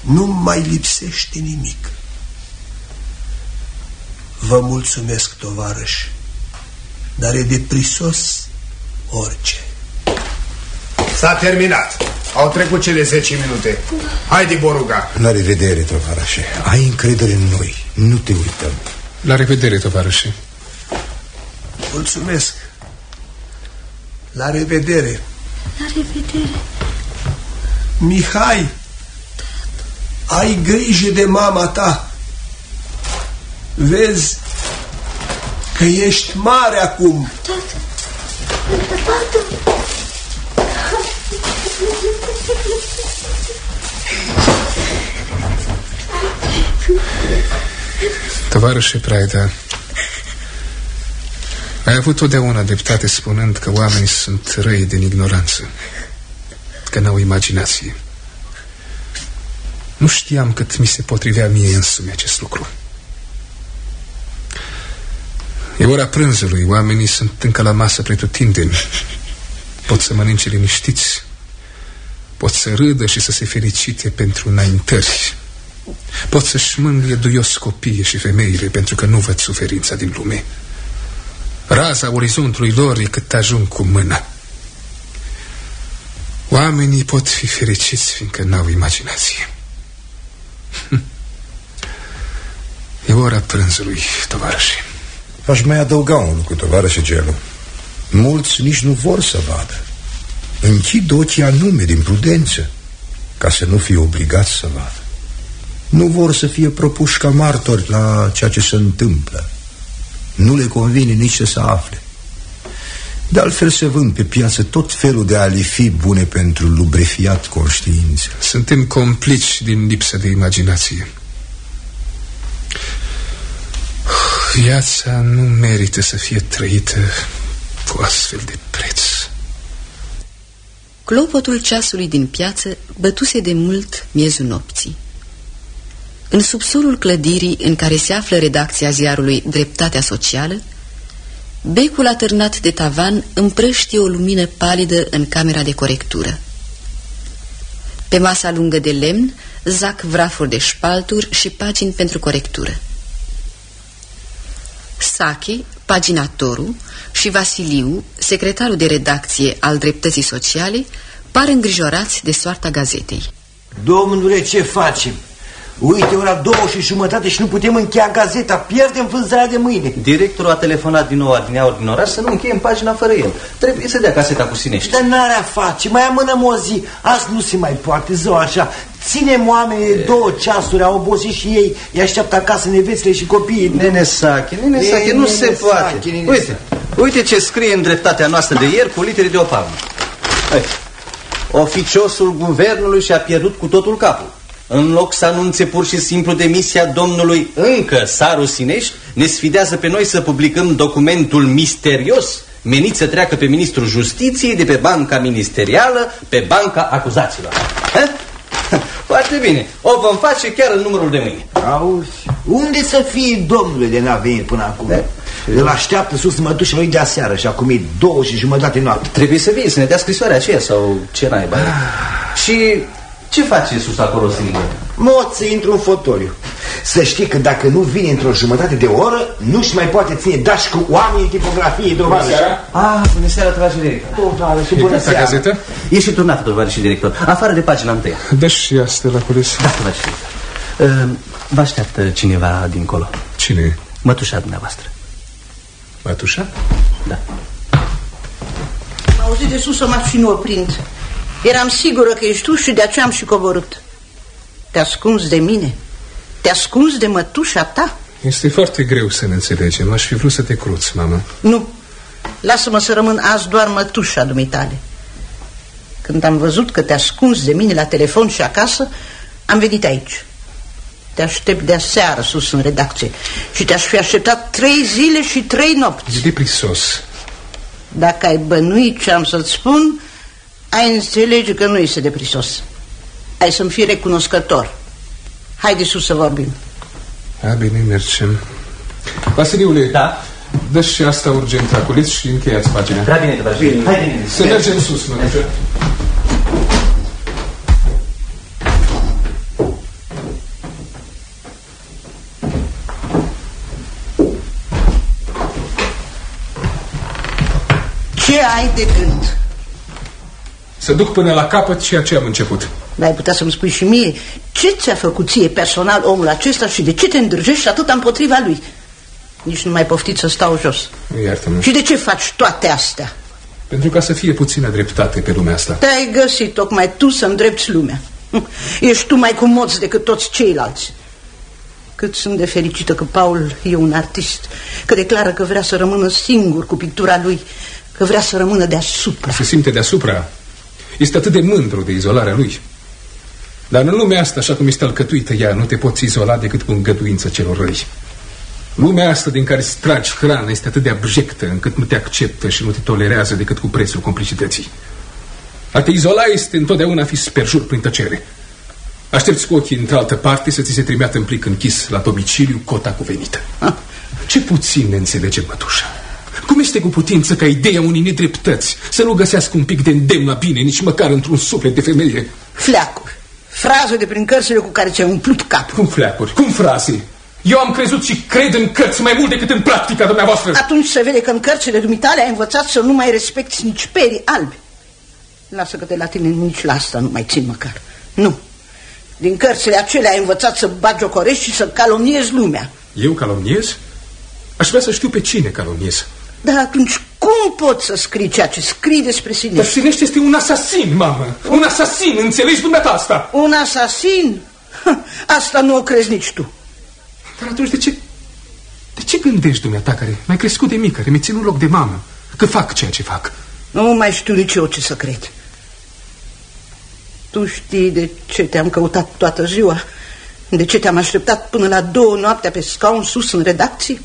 Nu mai lipsește nimic. Vă mulțumesc, tovarăși, dar e de prisos orice. S-a terminat. Au trecut cele 10 minute. Haide, Boruga. La revedere, tovarășe. Ai încredere în noi. Nu te uităm. La revedere, tovarășe. Mulțumesc. La revedere. La revedere. Mihai, ai grijă de mama ta. Vezi că ești mare acum. Tată, tată. Tovarășe Praida, ai avut totdeauna dreptate spunând că oamenii sunt răi din ignoranță, că n-au imaginație. Nu știam cât mi se potrivea mie însumi acest lucru. E ora prânzului, oamenii sunt încă la masă pretutindeni. Pot să mănânce liniștiți, pot să râdă și să se felicite pentru înaintări. Pot să-și mângâie duios copiii și femeile pentru că nu văd suferința din lume. Raza orizontului lor e cât ajung cu mâna. Oamenii pot fi fericiți fiindcă n-au imaginație. E ora prânzului, tovarăși. Aș mai adăuga un lucru, tovarășe Gelu. Mulți nici nu vor să vadă. Închid ochii anume din prudență, ca să nu fie obligați să vadă. Nu vor să fie propuși ca martori la ceea ce se întâmplă. Nu le convine nici să se afle. De altfel se vând pe piață tot felul de alifi bune pentru lubrefiat conștiință. Suntem complici din lipsă de imaginație. Viața nu merită să fie trăită cu astfel de preț. Clopotul ceasului din piață bătuse de mult miezul nopții. În subsolul clădirii în care se află redacția ziarului Dreptatea Socială, becul atârnat de tavan împrăștie o lumină palidă în camera de corectură. Pe masa lungă de lemn zac vrafuri de șpalturi și pagini pentru corectură. Sache, paginatorul și Vasiliu, secretarul de redacție al Dreptății Sociale, par îngrijorați de soarta gazetei. Domnule, ce facem? Uite, ora două și jumătate și nu putem încheia gazeta. Pierdem vânzarea de mâine. Directorul a telefonat din nou adineauri din oraș să nu încheiem pagina fără el. Trebuie să dea caseta cu sinești. Dar n-are a face. Mai amânăm o zi. Azi nu se mai poate, zău așa. Ținem oamenii de două ceasuri, au obosit și ei. Îi așteaptă acasă nevețile și copiii. Nene Sache, nene Sache, nu se poate. Uite, uite ce scrie în dreptatea noastră de ieri cu litere de o palmă. Oficiosul guvernului și-a pierdut cu totul capul. În loc să anunțe pur și simplu demisia domnului încă Saru Sinești, ne sfidează pe noi să publicăm documentul misterios menit să treacă pe ministrul justiției de pe banca ministerială pe banca acuzaților. Ha? Foarte bine. O vom face chiar în numărul de mâine. Auzi, unde să fie domnule de n-a venit până acum? De? Îl așteaptă sus mătușa lui de aseară și acum e două și jumătate noapte. Trebuie să vii, să ne dea scrisoarea aceea sau ce naiba. și ce face sus acolo singur? Mod să intru în fotoliu. Să știi că dacă nu vine într-o jumătate de oră, nu-și mai poate ține dași cu oamenii tipografiei, Bună seara! Ah, bună seara, tovarăș director. Tovarăș, bună seara! gazetă? E și turnată, tovarăș director, afară de pagina întâia. Dă și asta la culis. Da, tovarăș director. Uh, vă așteaptă cineva dincolo. Cine? Mătușa dumneavoastră. Mătușa? Da. M-a auzit de sus o mașină oprind. Eram sigură că ești tu și de aceea am și coborât. Te ascunzi de mine? Te ascunzi de mătușa ta? Este foarte greu să ne înțelegem. Aș fi vrut să te cruți, mama. Nu. Lasă-mă să rămân azi doar mătușa dumitale. Când am văzut că te ascunzi de mine la telefon și acasă, am venit aici. Te aștept de aseară sus în redacție și te-aș fi așteptat trei zile și trei nopți. E deprisos. Dacă ai bănuit ce am să-ți spun, ai înțelege că nu este deprisos. Ai să-mi fii recunoscător. Haide sus să vorbim. A, bine, mergem. Vasiliule, da? dă și asta urgent aculiți și încheiați pagina. Prea bine, Tăvărăș. Haide, Să mergem sus, mănușă. Ce ai de gând? Să duc până la capăt ceea ce am început. N-ai putea să-mi spui și mie ce ți-a făcut ție personal omul acesta și de ce te îndrăjești atât împotriva lui? Nici nu mai poftit să stau jos. Iartă-mă. Și de ce faci toate astea? Pentru ca să fie puțină dreptate pe lumea asta. Te-ai găsit tocmai tu să îndrepți lumea. Hm, [LAUGHS] Ești tu mai cumoț decât toți ceilalți. Cât sunt de fericită că Paul e un artist, că declară că vrea să rămână singur cu pictura lui, că vrea să rămână deasupra. Se simte deasupra. Este atât de mândru de izolarea lui. Dar în lumea asta, așa cum este alcătuită ea, nu te poți izola decât cu îngăduință celor răi. Lumea asta din care îți tragi hrana este atât de abjectă încât nu te acceptă și nu te tolerează decât cu prețul complicității. A te izola este întotdeauna fi sperjur prin tăcere. Aștepți cu ochii într-altă parte să ți se trimeată în plic închis la domiciliu cota cuvenită. Ce puțin ne înțelege mătușa. Cum este cu putință ca ideea unei nedreptăți să nu găsească un pic de îndemn la bine, nici măcar într-un suflet de femeie? Fleacuri. Fraze de prin cărțile cu care ți-ai umplut capul. Cum fleacuri? Cum fraze? Eu am crezut și cred în cărți mai mult decât în practica dumneavoastră. Atunci se vede că în cărțile dumitale ai învățat să nu mai respecti nici perii albi. Lasă că de la tine nici la asta nu mai țin măcar. Nu. Din cărțile acelea ai învățat să bagiocorești și să calomniezi lumea. Eu calomniez? Aș vrea să știu pe cine calomniez. Dar atunci cum poți să scrii ceea ce scrii despre sine? Dar Sinești este un asasin, mamă. Un asasin, înțelegi dumneata asta? Un asasin? Asta nu o crezi nici tu. Dar atunci de ce... De ce gândești dumneata care mai crescut de mică, care mi țin un loc de mamă, că fac ceea ce fac? Nu mai știu nici eu ce să cred. Tu știi de ce te-am căutat toată ziua? De ce te-am așteptat până la două noaptea pe scaun sus în redacție?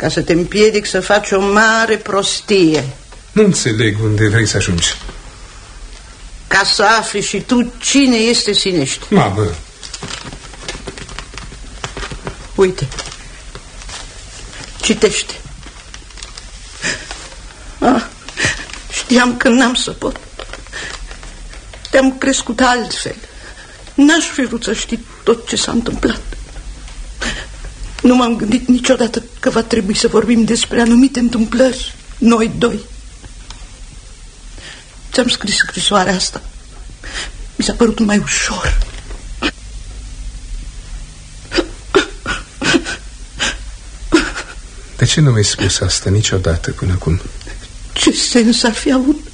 Ca să te împiedic să faci o mare prostie. Nu înțeleg unde vrei să ajungi. Ca să afli și tu cine este Sinești. Mamă, Uite. Citește. Ah, știam că n-am să pot. Te-am crescut altfel. N-aș fi vrut să știi tot ce s-a întâmplat. Nu m-am gândit niciodată că va trebui să vorbim despre anumite întâmplări, noi doi. Ți-am scris scrisoarea asta. Mi s-a părut mai ușor. de ce nu mi-ai spus asta niciodată până acum? Ce sens ar fi avut?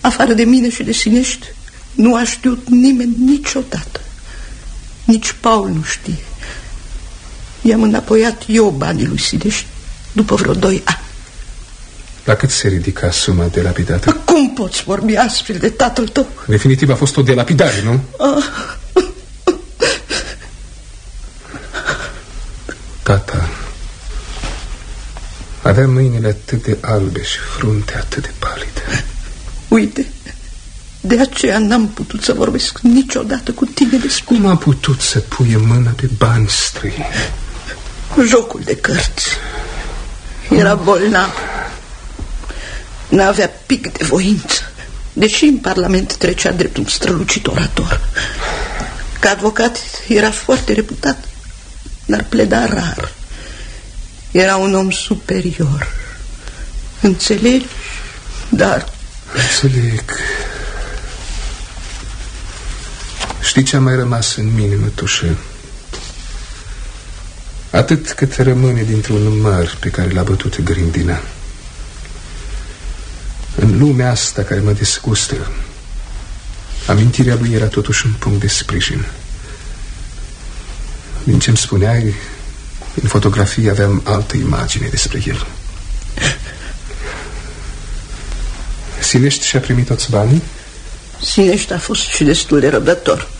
Afară de mine și de Sinești, nu a știut nimeni niciodată. Nici Paul nu știe. I-am înapoiat eu banii lui Sinești după vreo doi ani. La cât se ridica suma delapidată? Cum poți vorbi astfel de tatăl tău? Definitiv a fost o delapidare, nu? Ah, Tata avea mâinile atât de albe și fruntea atât de palidă. uite, de aceea n-am putut să vorbesc niciodată cu tine despre Cum a putut să pui mâna pe bani străini? Jocul de cărți. Era bolnav. N-avea pic de voință, deși în Parlament trecea drept un strălucit orator. Ca avocat era foarte reputat, dar pleda rar. Era un om superior. Înțelegi? Dar Înțeleg. Știi ce a mai rămas în mine, mătușă? Atât cât rămâne dintr-un măr pe care l-a bătut grindina. În lumea asta care mă desgustă, amintirea lui era totuși un punct de sprijin. Din ce-mi spuneai, în fotografie aveam altă imagine despre el. Sinești și-a primit toți banii? Sinești a fost și destul de răbdător.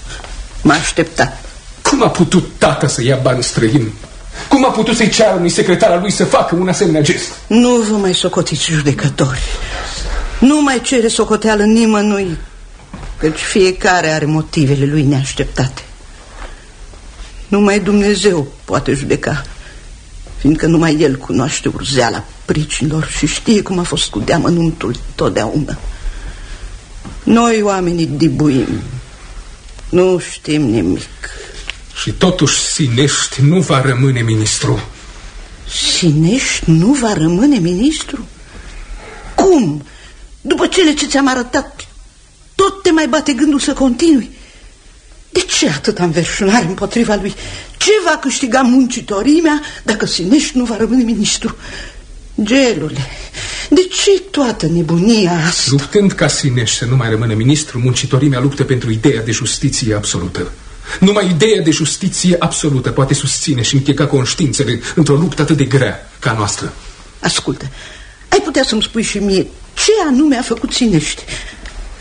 M-a așteptat. Cum a putut tata să ia bani străini? Cum a putut să-i ceară unui secretar al lui să facă un asemenea gest? Nu vă mai socotiți judecători. Nu mai cere socoteală nimănui. Căci fiecare are motivele lui neașteptate. Numai Dumnezeu poate judeca, fiindcă numai El cunoaște urzeala pricinilor și știe cum a fost cu deamănuntul totdeauna. Noi, oamenii, dibuim. Nu știm nimic. Și totuși Sinești nu va rămâne ministru. Sinești nu va rămâne ministru? Cum? După cele ce ți-am arătat, tot te mai bate gândul să continui? De ce atâta înverșunare împotriva lui? Ce va câștiga muncitorimea dacă Sinești nu va rămâne ministru? Gelule, de ce toată nebunia asta? Luptând ca Sinești să nu mai rămână ministru, muncitorimea luptă pentru ideea de justiție absolută. Numai ideea de justiție absolută poate susține și încheca conștiințele într-o luptă atât de grea ca noastră. Ascultă, ai putea să-mi spui și mie ce anume a făcut Sinești?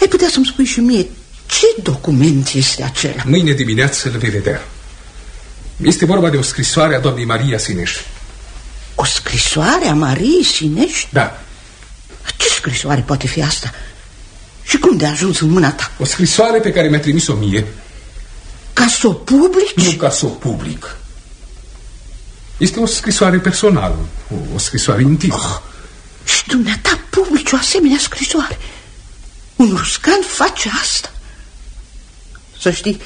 Ai putea să-mi spui și mie ce document este acela? Mâine dimineață îl vei vedea. Este vorba de o scrisoare a doamnei Maria Sinești. O scrisoare a Mariei Sinești? Da. Ce scrisoare poate fi asta? Și cum de a ajuns în mâna ta? O scrisoare pe care mi-a trimis-o mie. Ca să o publici? Nu ca să o public. Este o scrisoare personală, o, o scrisoare intimă. Oh, și dumneata publici o asemenea scrisoare. Un ruscan face asta. Să știi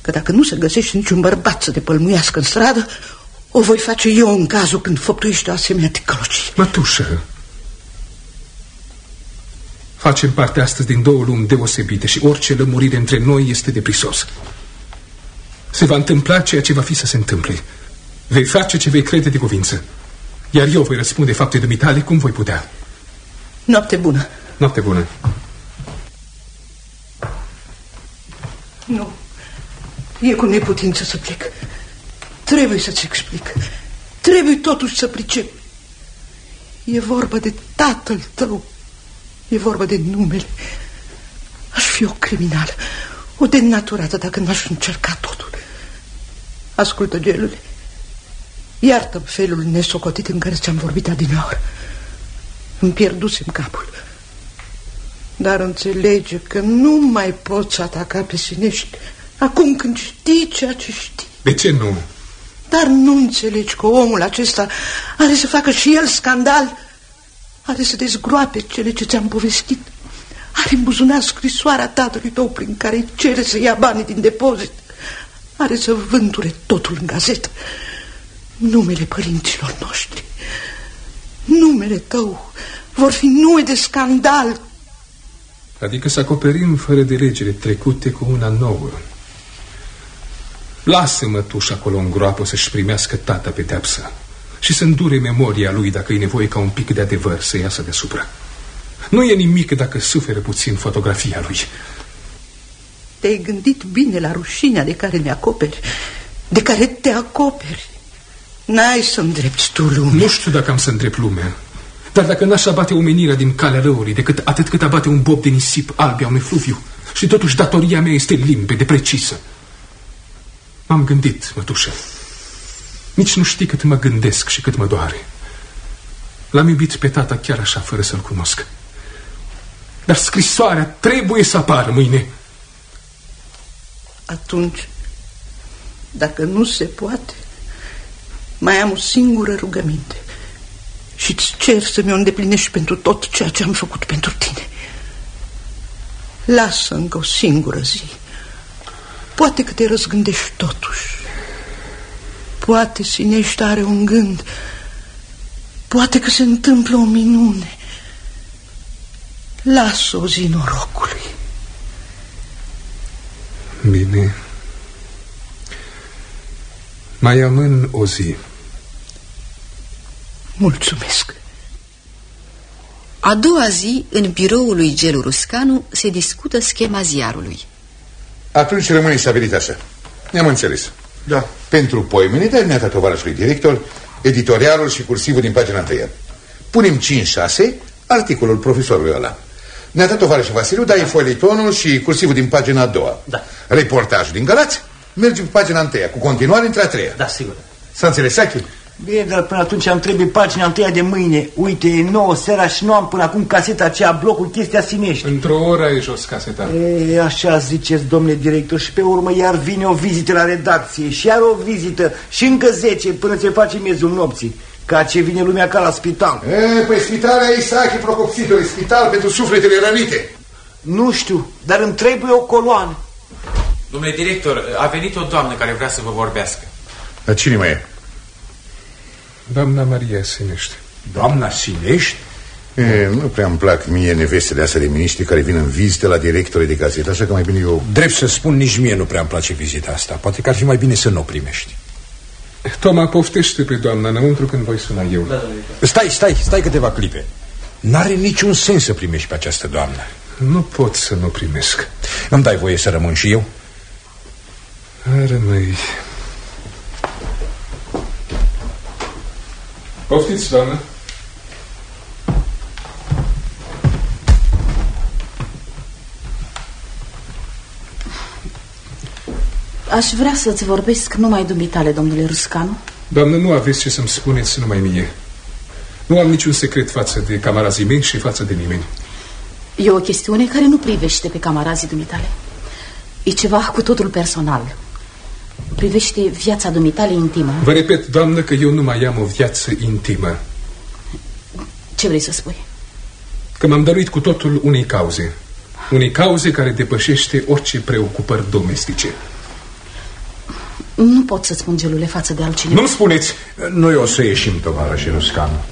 că dacă nu se găsește niciun bărbat să te pălmuiască în stradă, o voi face eu în cazul când făptuiești o asemenea ticălocie. Mătușă, facem parte astăzi din două lumi deosebite și orice lămurire între noi este de prisos. Se va întâmpla ceea ce va fi să se întâmple. Vei face ce vei crede de cuvință. Iar eu voi răspunde fapte dumitale cum voi putea. Noapte bună. Noapte bună. Nu. E cu neputință să plec. Trebuie să-ți explic. Trebuie totuși să pricep. E vorba de tatăl tău. E vorba de numele. Aș fi o criminală, o denaturată dacă n-aș încerca totul. Ascultă, gelule. Iartă felul nesocotit în care ți-am vorbit adineaori. Îmi pierdusem capul. Dar înțelege că nu mai poți ataca pe sinești acum când știi ceea ce știi. De ce nu? Dar nu înțelegi că omul acesta are să facă și el scandal, are să dezgroape cele ce ți-am povestit. Are în buzunar scrisoarea tatălui tău prin care îi cere să ia banii din depozit. Are să vânture totul în gazetă. Numele părinților noștri, numele tău vor fi nume de scandal. Adică să acoperim fără de legere trecute cu una nouă. Lasă-mă tuși acolo în groapă să-și primească tata pedeapsă și să îndure memoria lui dacă e nevoie ca un pic de adevăr să iasă deasupra. Nu e nimic dacă suferă puțin fotografia lui. Te-ai gândit bine la rușinea de care ne acoperi, de care te acoperi. N-ai să îndrepti tu lumea. Nu știu dacă am să îndrept lumea, dar dacă n-aș abate omenirea din calea răului decât atât cât abate un bob de nisip alb a unui fluviu, și totuși datoria mea este limpede, precisă. M-am gândit, mătușă. Nici nu știi cât mă gândesc și cât mă doare. L-am iubit pe tata chiar așa, fără să-l cunosc. Dar scrisoarea trebuie să apară mâine. Atunci, dacă nu se poate, mai am o singură rugăminte și îți cer să mi-o îndeplinești pentru tot ceea ce am făcut pentru tine. Lasă încă o singură zi. Poate că te răzgândești totuși. Poate Sinești are un gând. Poate că se întâmplă o minune. Lasă o zi norocului. Bine. Mai amân o zi. Mulțumesc. A doua zi, în biroul lui Gelu Ruscanu, se discută schema ziarului. Atunci rămâne stabilit așa. Ne-am înțeles. Da. Pentru poimeni, dai neata tovarășului director editorialul și cursivul din pagina 1. Punem 5-6 articolul profesorului ăla. Neata tovarășul Vasiliu, dai da. foilitonul și cursivul din pagina a doua. Da. Reportajul din Galați merge pe pagina 1 cu continuare între a treia. Da, sigur. S-a înțeles, Sachi? Bine, dar până atunci am trebuie pagina întâia de mâine. Uite, e nouă seara și nu am până acum caseta aceea, blocul chestia Sinești. Într-o oră e jos caseta. E, așa ziceți, domnule director, și pe urmă iar vine o vizită la redacție și iar o vizită și încă 10 până se face miezul nopții. Ca ce vine lumea ca la spital. E, păi spitalul e Isache Procopsitul, e spital pentru sufletele rănite. Nu știu, dar îmi trebuie o coloană. Domnule director, a venit o doamnă care vrea să vă vorbească. Dar cine mai e? Doamna Maria Sinești. Doamna Sinești? E, nu prea îmi plac mie nevestele astea de miniștri care vin în vizită la directorii de casetă, așa că mai bine eu... Drept să spun, nici mie nu prea îmi place vizita asta. Poate că ar fi mai bine să nu o primești. Toma, poftește pe doamna înăuntru când voi suna eu. Da, stai, stai, stai câteva clipe. N-are niciun sens să primești pe această doamnă. Nu pot să nu primesc. Îmi dai voie să rămân și eu? Rămâi. Poftiți, doamnă. Aș vrea să-ți vorbesc numai dumitale, domnule Ruscanu. Doamnă, nu aveți ce să-mi spuneți numai mie. Nu am niciun secret față de camarazii mei și față de nimeni. E o chestiune care nu privește pe camarazii dumitale. E ceva cu totul personal. Privește viața dumitale intimă. Vă repet, doamnă, că eu nu mai am o viață intimă. Ce vrei să spui? Că m-am dăruit cu totul unei cauze. Unei cauze care depășește orice preocupări domestice. Nu pot să-ți spun gelule față de altcineva. Nu-mi spuneți! Noi o să ieșim, tovarășe Ruscanu.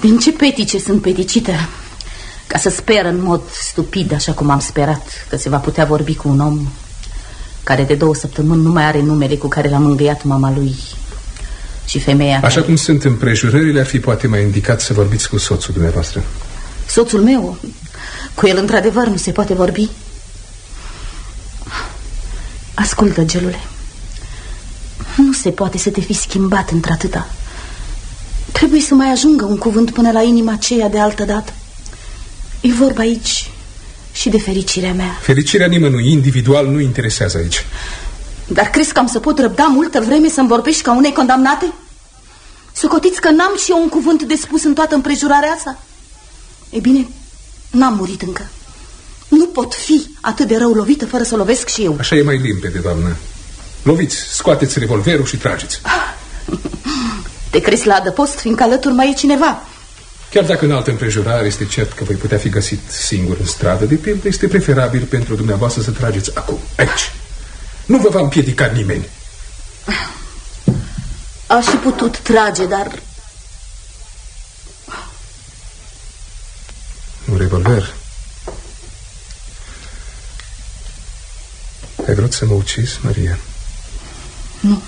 Din ce petice sunt peticită? Ca să sper în mod stupid, așa cum am sperat, că se va putea vorbi cu un om care de două săptămâni nu mai are numele cu care l-am îngăiat mama lui și femeia Așa care... cum sunt împrejurările, ar fi poate mai indicat să vorbiți cu soțul dumneavoastră. Soțul meu? Cu el într-adevăr nu se poate vorbi? Ascultă, gelule Nu se poate să te fi schimbat într-atâta Trebuie să mai ajungă un cuvânt până la inima aceea de altă dată E vorba aici și de fericirea mea Fericirea nimănui, individual, nu interesează aici Dar crezi că am să pot răbda multă vreme să-mi vorbești ca unei condamnate? Socotiți că n-am și eu un cuvânt de spus în toată împrejurarea asta? E bine, n-am murit încă. Nu pot fi atât de rău lovită fără să lovesc și eu. Așa e mai limpede, doamnă. Loviți, scoateți revolverul și trageți. [LAUGHS] Te crezi la adăpost, fiindcă alături mai e cineva. Chiar dacă în altă împrejurare este cert că voi putea fi găsit singur în stradă, de pildă este preferabil pentru dumneavoastră să trageți acum, aici. Nu vă va împiedica nimeni. Aș fi putut trage, dar... Un revolver. Ai vrut să mă ucizi, Maria? Nu.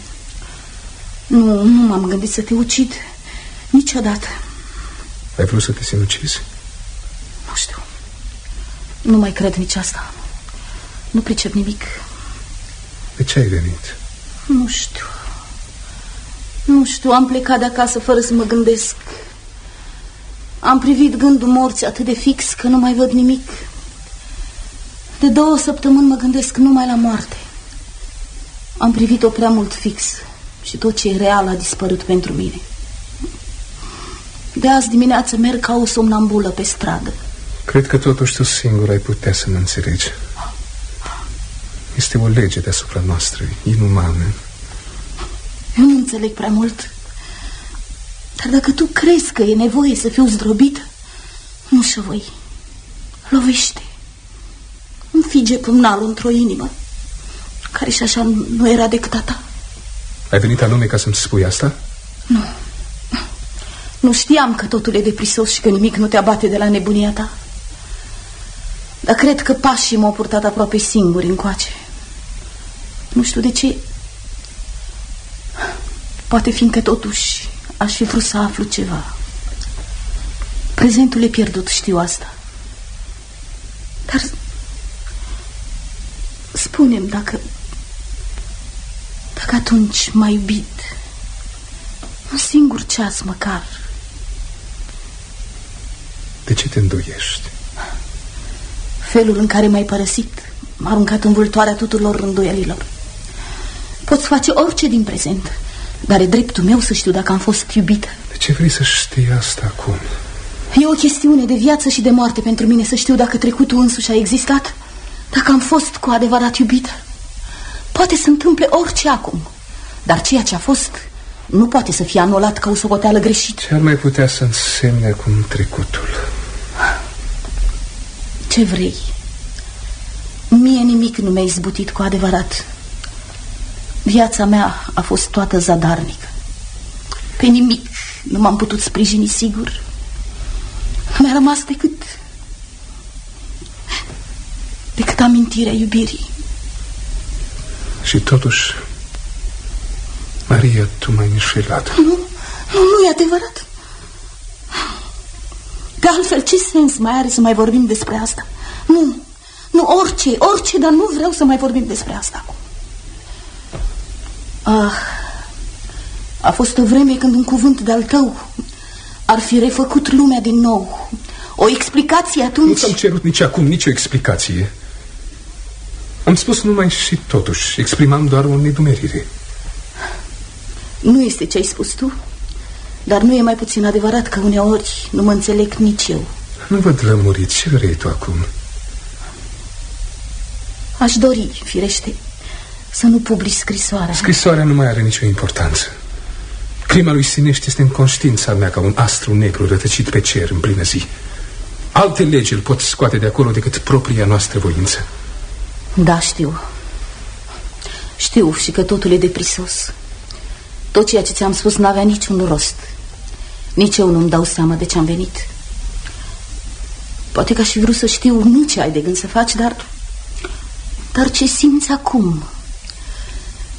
Nu, nu m-am gândit să te ucid. Niciodată. Ai vrut să te sinucizi? Nu știu. Nu mai cred nici asta. Nu pricep nimic. De ce ai venit? Nu știu. Nu știu, am plecat de acasă fără să mă gândesc. Am privit gândul morții atât de fix că nu mai văd nimic. De două săptămâni mă gândesc numai la moarte. Am privit-o prea mult fix și tot ce e real a dispărut pentru mine. De azi dimineață merg ca o somnambulă pe stradă. Cred că totuși tu singur ai putea să mă înțelegi. Este o lege deasupra noastră, inumană. Eu nu înțeleg prea mult. Dar dacă tu crezi că e nevoie să fiu zdrobită, nu și voi. Lovește. Înfige pumnalul într-o inimă, care și așa nu era decât a ta. Ai venit anume ca să-mi spui asta? Nu. Nu știam că totul e deprisos și că nimic nu te abate de la nebunia ta. Dar cred că pașii m-au purtat aproape singuri încoace. Nu știu de ce. Poate fiindcă totuși aș fi vrut să aflu ceva. Prezentul e pierdut, știu asta. Dar spunem dacă dacă atunci m-ai iubit un singur ceas măcar de ce te îndoiești? Felul în care m-ai părăsit m-a aruncat în vâltoarea tuturor îndoielilor. Poți face orice din prezent, dar e dreptul meu să știu dacă am fost iubită. De ce vrei să știi asta acum? E o chestiune de viață și de moarte pentru mine să știu dacă trecutul însuși a existat, dacă am fost cu adevărat iubită. Poate să întâmple orice acum, dar ceea ce a fost nu poate să fie anulat ca o socoteală greșită. Ce ar mai putea să însemne acum trecutul? Ce vrei? Mie nimic nu mi-a izbutit cu adevărat. Viața mea a fost toată zadarnică. Pe nimic nu m-am putut sprijini sigur. Mi-a rămas decât... decât amintirea iubirii. Și totuși, Maria, tu m-ai înșelat. Nu, nu, nu e adevărat. De altfel, ce sens mai are să mai vorbim despre asta? Nu, nu, orice, orice, dar nu vreau să mai vorbim despre asta acum. Ah, a fost o vreme când un cuvânt de-al tău ar fi refăcut lumea din nou. O explicație atunci... Nu ți-am cerut nici acum nicio explicație. Am spus numai și totuși, exprimam doar o nedumerire. Nu este ce ai spus tu, dar nu e mai puțin adevărat că uneori nu mă înțeleg nici eu. Nu văd lămurit. Ce vrei tu acum? Aș dori, firește, să nu publici scrisoarea. Scrisoarea nu mai are nicio importanță. Crima lui Sinești este în conștiința mea ca un astru negru rătăcit pe cer în plină zi. Alte legi îl pot scoate de acolo decât propria noastră voință. Da, știu. Știu și că totul e deprisos. Tot ceea ce ți-am spus n-avea niciun rost. Nici eu nu-mi dau seama de ce am venit. Poate că aș fi vrut să știu nu ce ai de gând să faci, dar... Dar ce simți acum?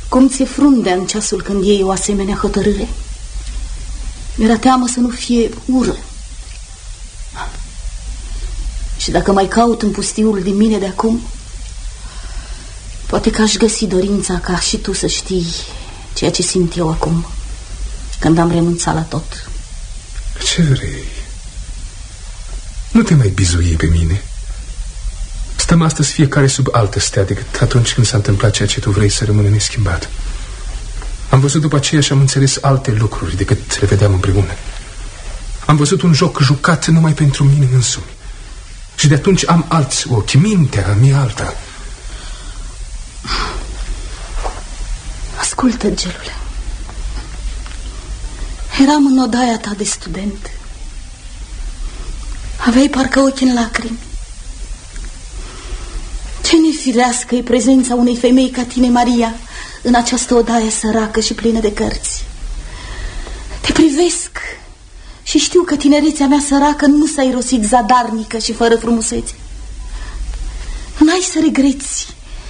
Cum ți-e frundea în ceasul când iei o asemenea hotărâre? Mi-era teamă să nu fie ură. Și dacă mai caut în pustiul din mine de acum, poate că aș găsi dorința ca și tu să știi ceea ce simt eu acum, când am renunțat la tot. Ce vrei? Nu te mai bizui pe mine. Stăm astăzi fiecare sub altă stea decât atunci când s-a întâmplat ceea ce tu vrei să rămână neschimbat. Am văzut după aceea și am înțeles alte lucruri decât le vedeam împreună. Am văzut un joc jucat numai pentru mine însumi. Și de atunci am alți ochi, mintea mea alta. Ascultă, gelule. Eram în odaia ta de student. Aveai parcă ochi în lacrimi. Ce nefirească e prezența unei femei ca tine, Maria, în această odaie săracă și plină de cărți. Te privesc și știu că tinerețea mea săracă nu s-a irosit zadarnică și fără frumusețe. N-ai să regreți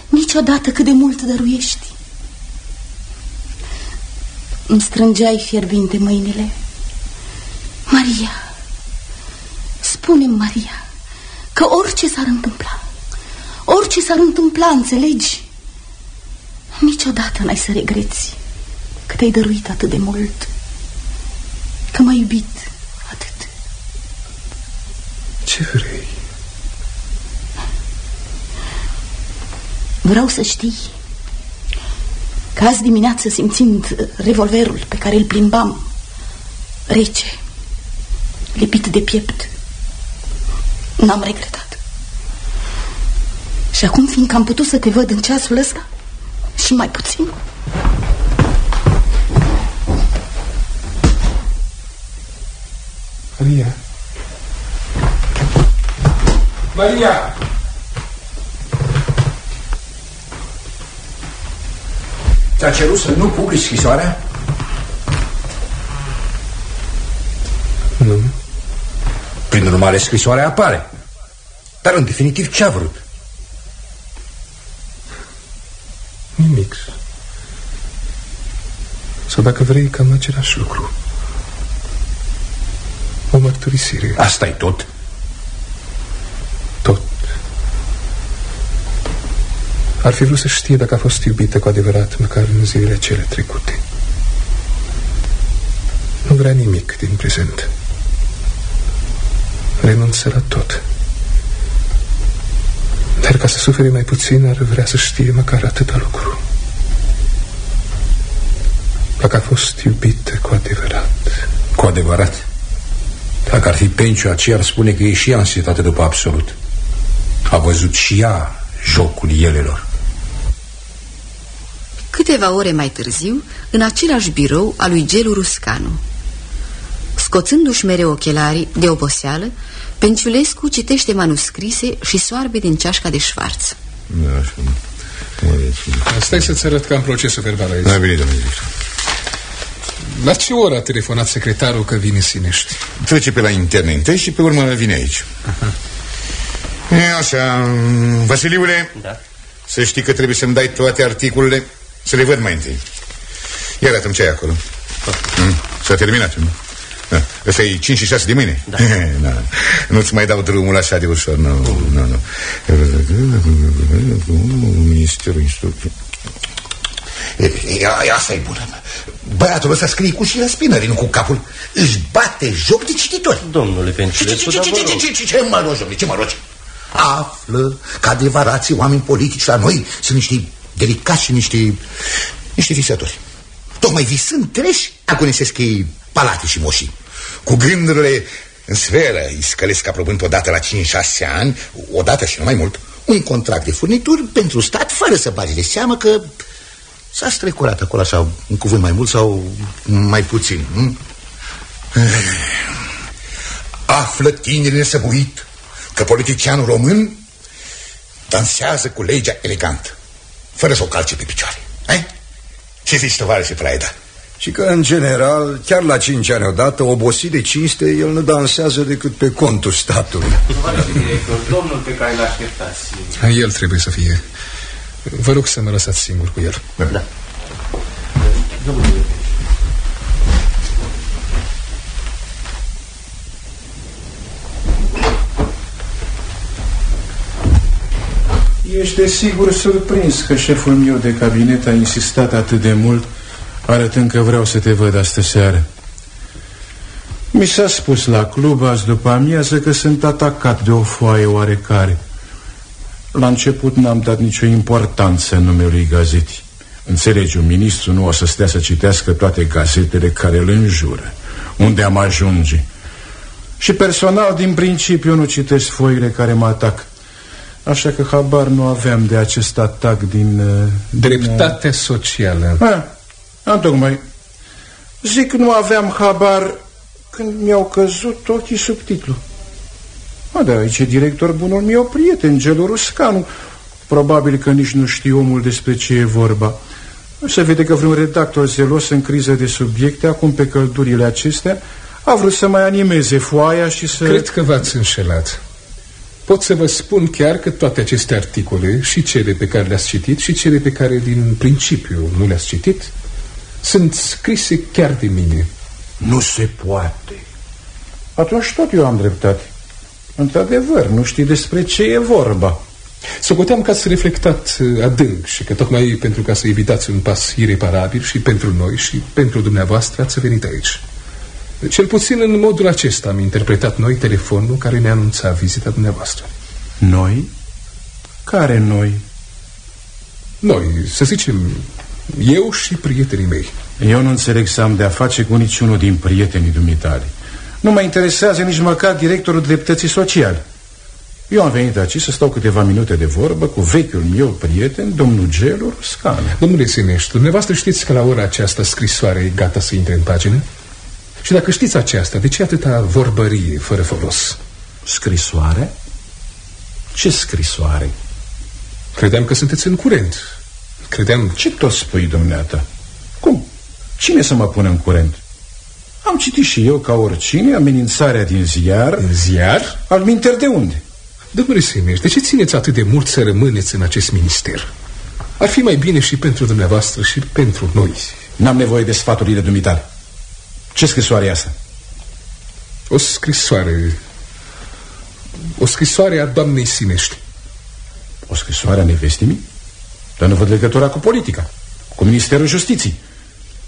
niciodată cât de mult dăruiești. Îmi strângeai fierbinte mâinile. Maria, spune Maria, că orice s-ar întâmpla, orice s-ar întâmpla, înțelegi? Niciodată n-ai să regreți că te-ai dăruit atât de mult, că m-ai iubit atât. Ce vrei? Vreau să știi că azi dimineață simțind revolverul pe care îl plimbam, rece, lipit de piept, n-am regretat. Și acum, fiindcă am putut să te văd în ceasul ăsta, și mai puțin... Maria. Maria! Ți-a cerut să nu publici scrisoarea? Nu. Prin urmare, scrisoarea apare. Dar, în definitiv, ce-a vrut? Nimic. Sau dacă vrei, cam același lucru. O mărturisire. asta e tot? Tot. Ar fi vrut să știe dacă a fost iubită cu adevărat, măcar în zilele cele trecute. Nu vrea nimic din prezent. Renunță la tot. Dar ca să suferi mai puțin ar vrea să știe măcar atâta lucru Dacă a fost iubită cu adevărat. Cu adevărat. Dacă ar fi Penciu aceea ar spune că e și ansietate după absolut. A văzut și ea jocul elelor Câteva ore mai târziu, în același birou al lui Gelu Ruscanu. Scoțându-și mereu ochelarii de oboseală, Penciulescu citește manuscrise și soarbe din ceașca de șvarț. Da, Stai să-ți arăt că am procesul verbal aici. Da, bine, domnule La ce oră a telefonat secretarul că vine Sinești? Trece pe la interne întâi și pe urmă vine aici. Aha. E așa, Vasiliule, da. să știi că trebuie să-mi dai toate articolele, să le văd mai întâi. Ia arată ce ai acolo. Mm, S-a terminat, nu? Da. Ăsta e 5 și 6 de mâine? Da. [LAUGHS] da. Nu-ți mai dau drumul așa de ușor, nu, nu, nu. Ministerul Instrucției. Asta e bună. Băiatul ăsta scrie cu și la spinării, nu cu capul. Își bate joc de cititori. Domnule Penciulescu, Ce, ce, ce, ce, ce, ce, ce mă rogi, domnule, ce mă rogi? Află că adevărații oameni politici la noi sunt niște delicați și niște, niște visători. Tocmai visând treși, agonisesc ei palate și moșii. Cu gândurile în sferă îi scălesc aprobând odată la 5-6 ani, odată și nu mai mult, un contract de furnituri pentru stat, fără să bagi de seamă că s-a strecurat acolo așa un cuvânt mai mult sau mai puțin. Hm? Află tinerii nesăbuit că politicianul român dansează cu legea elegant, fără să o calce pe picioare. Hai? Ce zici, tovarășe Praeda? Și că, în general, chiar la cinci ani odată, obosit de cinste, el nu dansează decât pe contul statului. director, domnul pe care l-așteptați. El trebuie să fie. Vă rog să mă lăsați singur cu el. Da. Ești desigur surprins că șeful meu de cabinet a insistat atât de mult arătând că vreau să te văd astă seară. Mi s-a spus la club azi după amiază că sunt atacat de o foaie oarecare. La început n-am dat nicio importanță numelui gazeti. Înțelegi, un ministru nu o să stea să citească toate gazetele care îl înjură. Unde am ajunge? Și personal, din principiu, nu citesc foile care mă atac. Așa că habar nu aveam de acest atac din... Uh, Dreptatea din, socială. A, am tocmai. Zic, nu aveam habar când mi-au căzut ochii sub titlu. A, da, aici e director bunul meu prieten, Gelu Ruscanu. Probabil că nici nu știu omul despre ce e vorba. Se vede că vreun redactor zelos în criză de subiecte, acum pe căldurile acestea, a vrut să mai animeze foaia și să... Cred că v-ați înșelat. Pot să vă spun chiar că toate aceste articole, și cele pe care le-ați citit, și cele pe care din principiu nu le-ați citit, sunt scrise chiar de mine. Nu se poate. Atunci tot eu am dreptate. Într-adevăr, nu știi despre ce e vorba. Socoteam că ați reflectat uh, adânc și că tocmai pentru ca să evitați un pas ireparabil și pentru noi și pentru dumneavoastră ați venit aici. Cel puțin în modul acesta am interpretat noi telefonul care ne anunța vizita dumneavoastră. Noi? Care noi? Noi, să zicem, eu și prietenii mei. Eu nu înțeleg să am de-a face cu niciunul din prietenii dumitale. Nu mă interesează nici măcar directorul dreptății sociale. Eu am venit aici să stau câteva minute de vorbă cu vechiul meu prieten, domnul Gelor Scan. Domnule Sinești, dumneavoastră știți că la ora aceasta scrisoarea e gata să intre în pagină? Și dacă știți aceasta, de ce atâta vorbărie fără folos? Scrisoare? Ce scrisoare? Credeam că sunteți în curent. Credeam... Ce tot spui, dumneata? Cum? Cine să mă pună în curent? Am citit și eu, ca oricine, amenințarea din ziar. În ziar? Al minter de unde? Domnule Simeș, de ce țineți atât de mult să rămâneți în acest minister? Ar fi mai bine și pentru dumneavoastră și pentru noi. N-am nevoie de sfaturile dumitale. Ce scrisoare e asta? O scrisoare... O scrisoare a doamnei Sinești. O scrisoare a nevestimii? Dar nu văd legătura cu politica, cu Ministerul Justiției.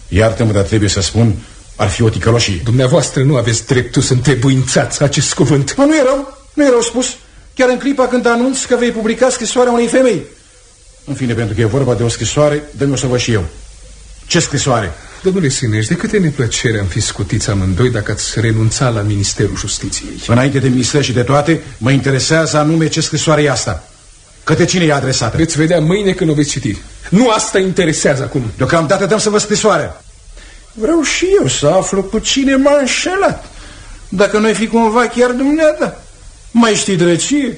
Iartă-mă, dar trebuie să spun, ar fi o ticăloșie. Dumneavoastră nu aveți dreptul să întrebuințați acest cuvânt. Mă, nu e rău, nu e rău spus. Chiar în clipa când anunți că vei publica scrisoarea unei femei. În fine, pentru că e vorba de o scrisoare, dă-mi o să văd și eu. Ce scrisoare? Domnule Sineș, de câte neplăcere am fi scutiți amândoi dacă ați renunța la Ministerul Justiției? Înainte de minister și de toate, mă interesează anume ce scrisoare e asta. Către cine e adresată? Veți vedea mâine când o veți citi. Nu asta interesează acum. Deocamdată dăm să vă scrisoarea. Vreau și eu să aflu cu cine m-a înșelat. Dacă noi fi cumva chiar dumneata. Mai știi drăcie?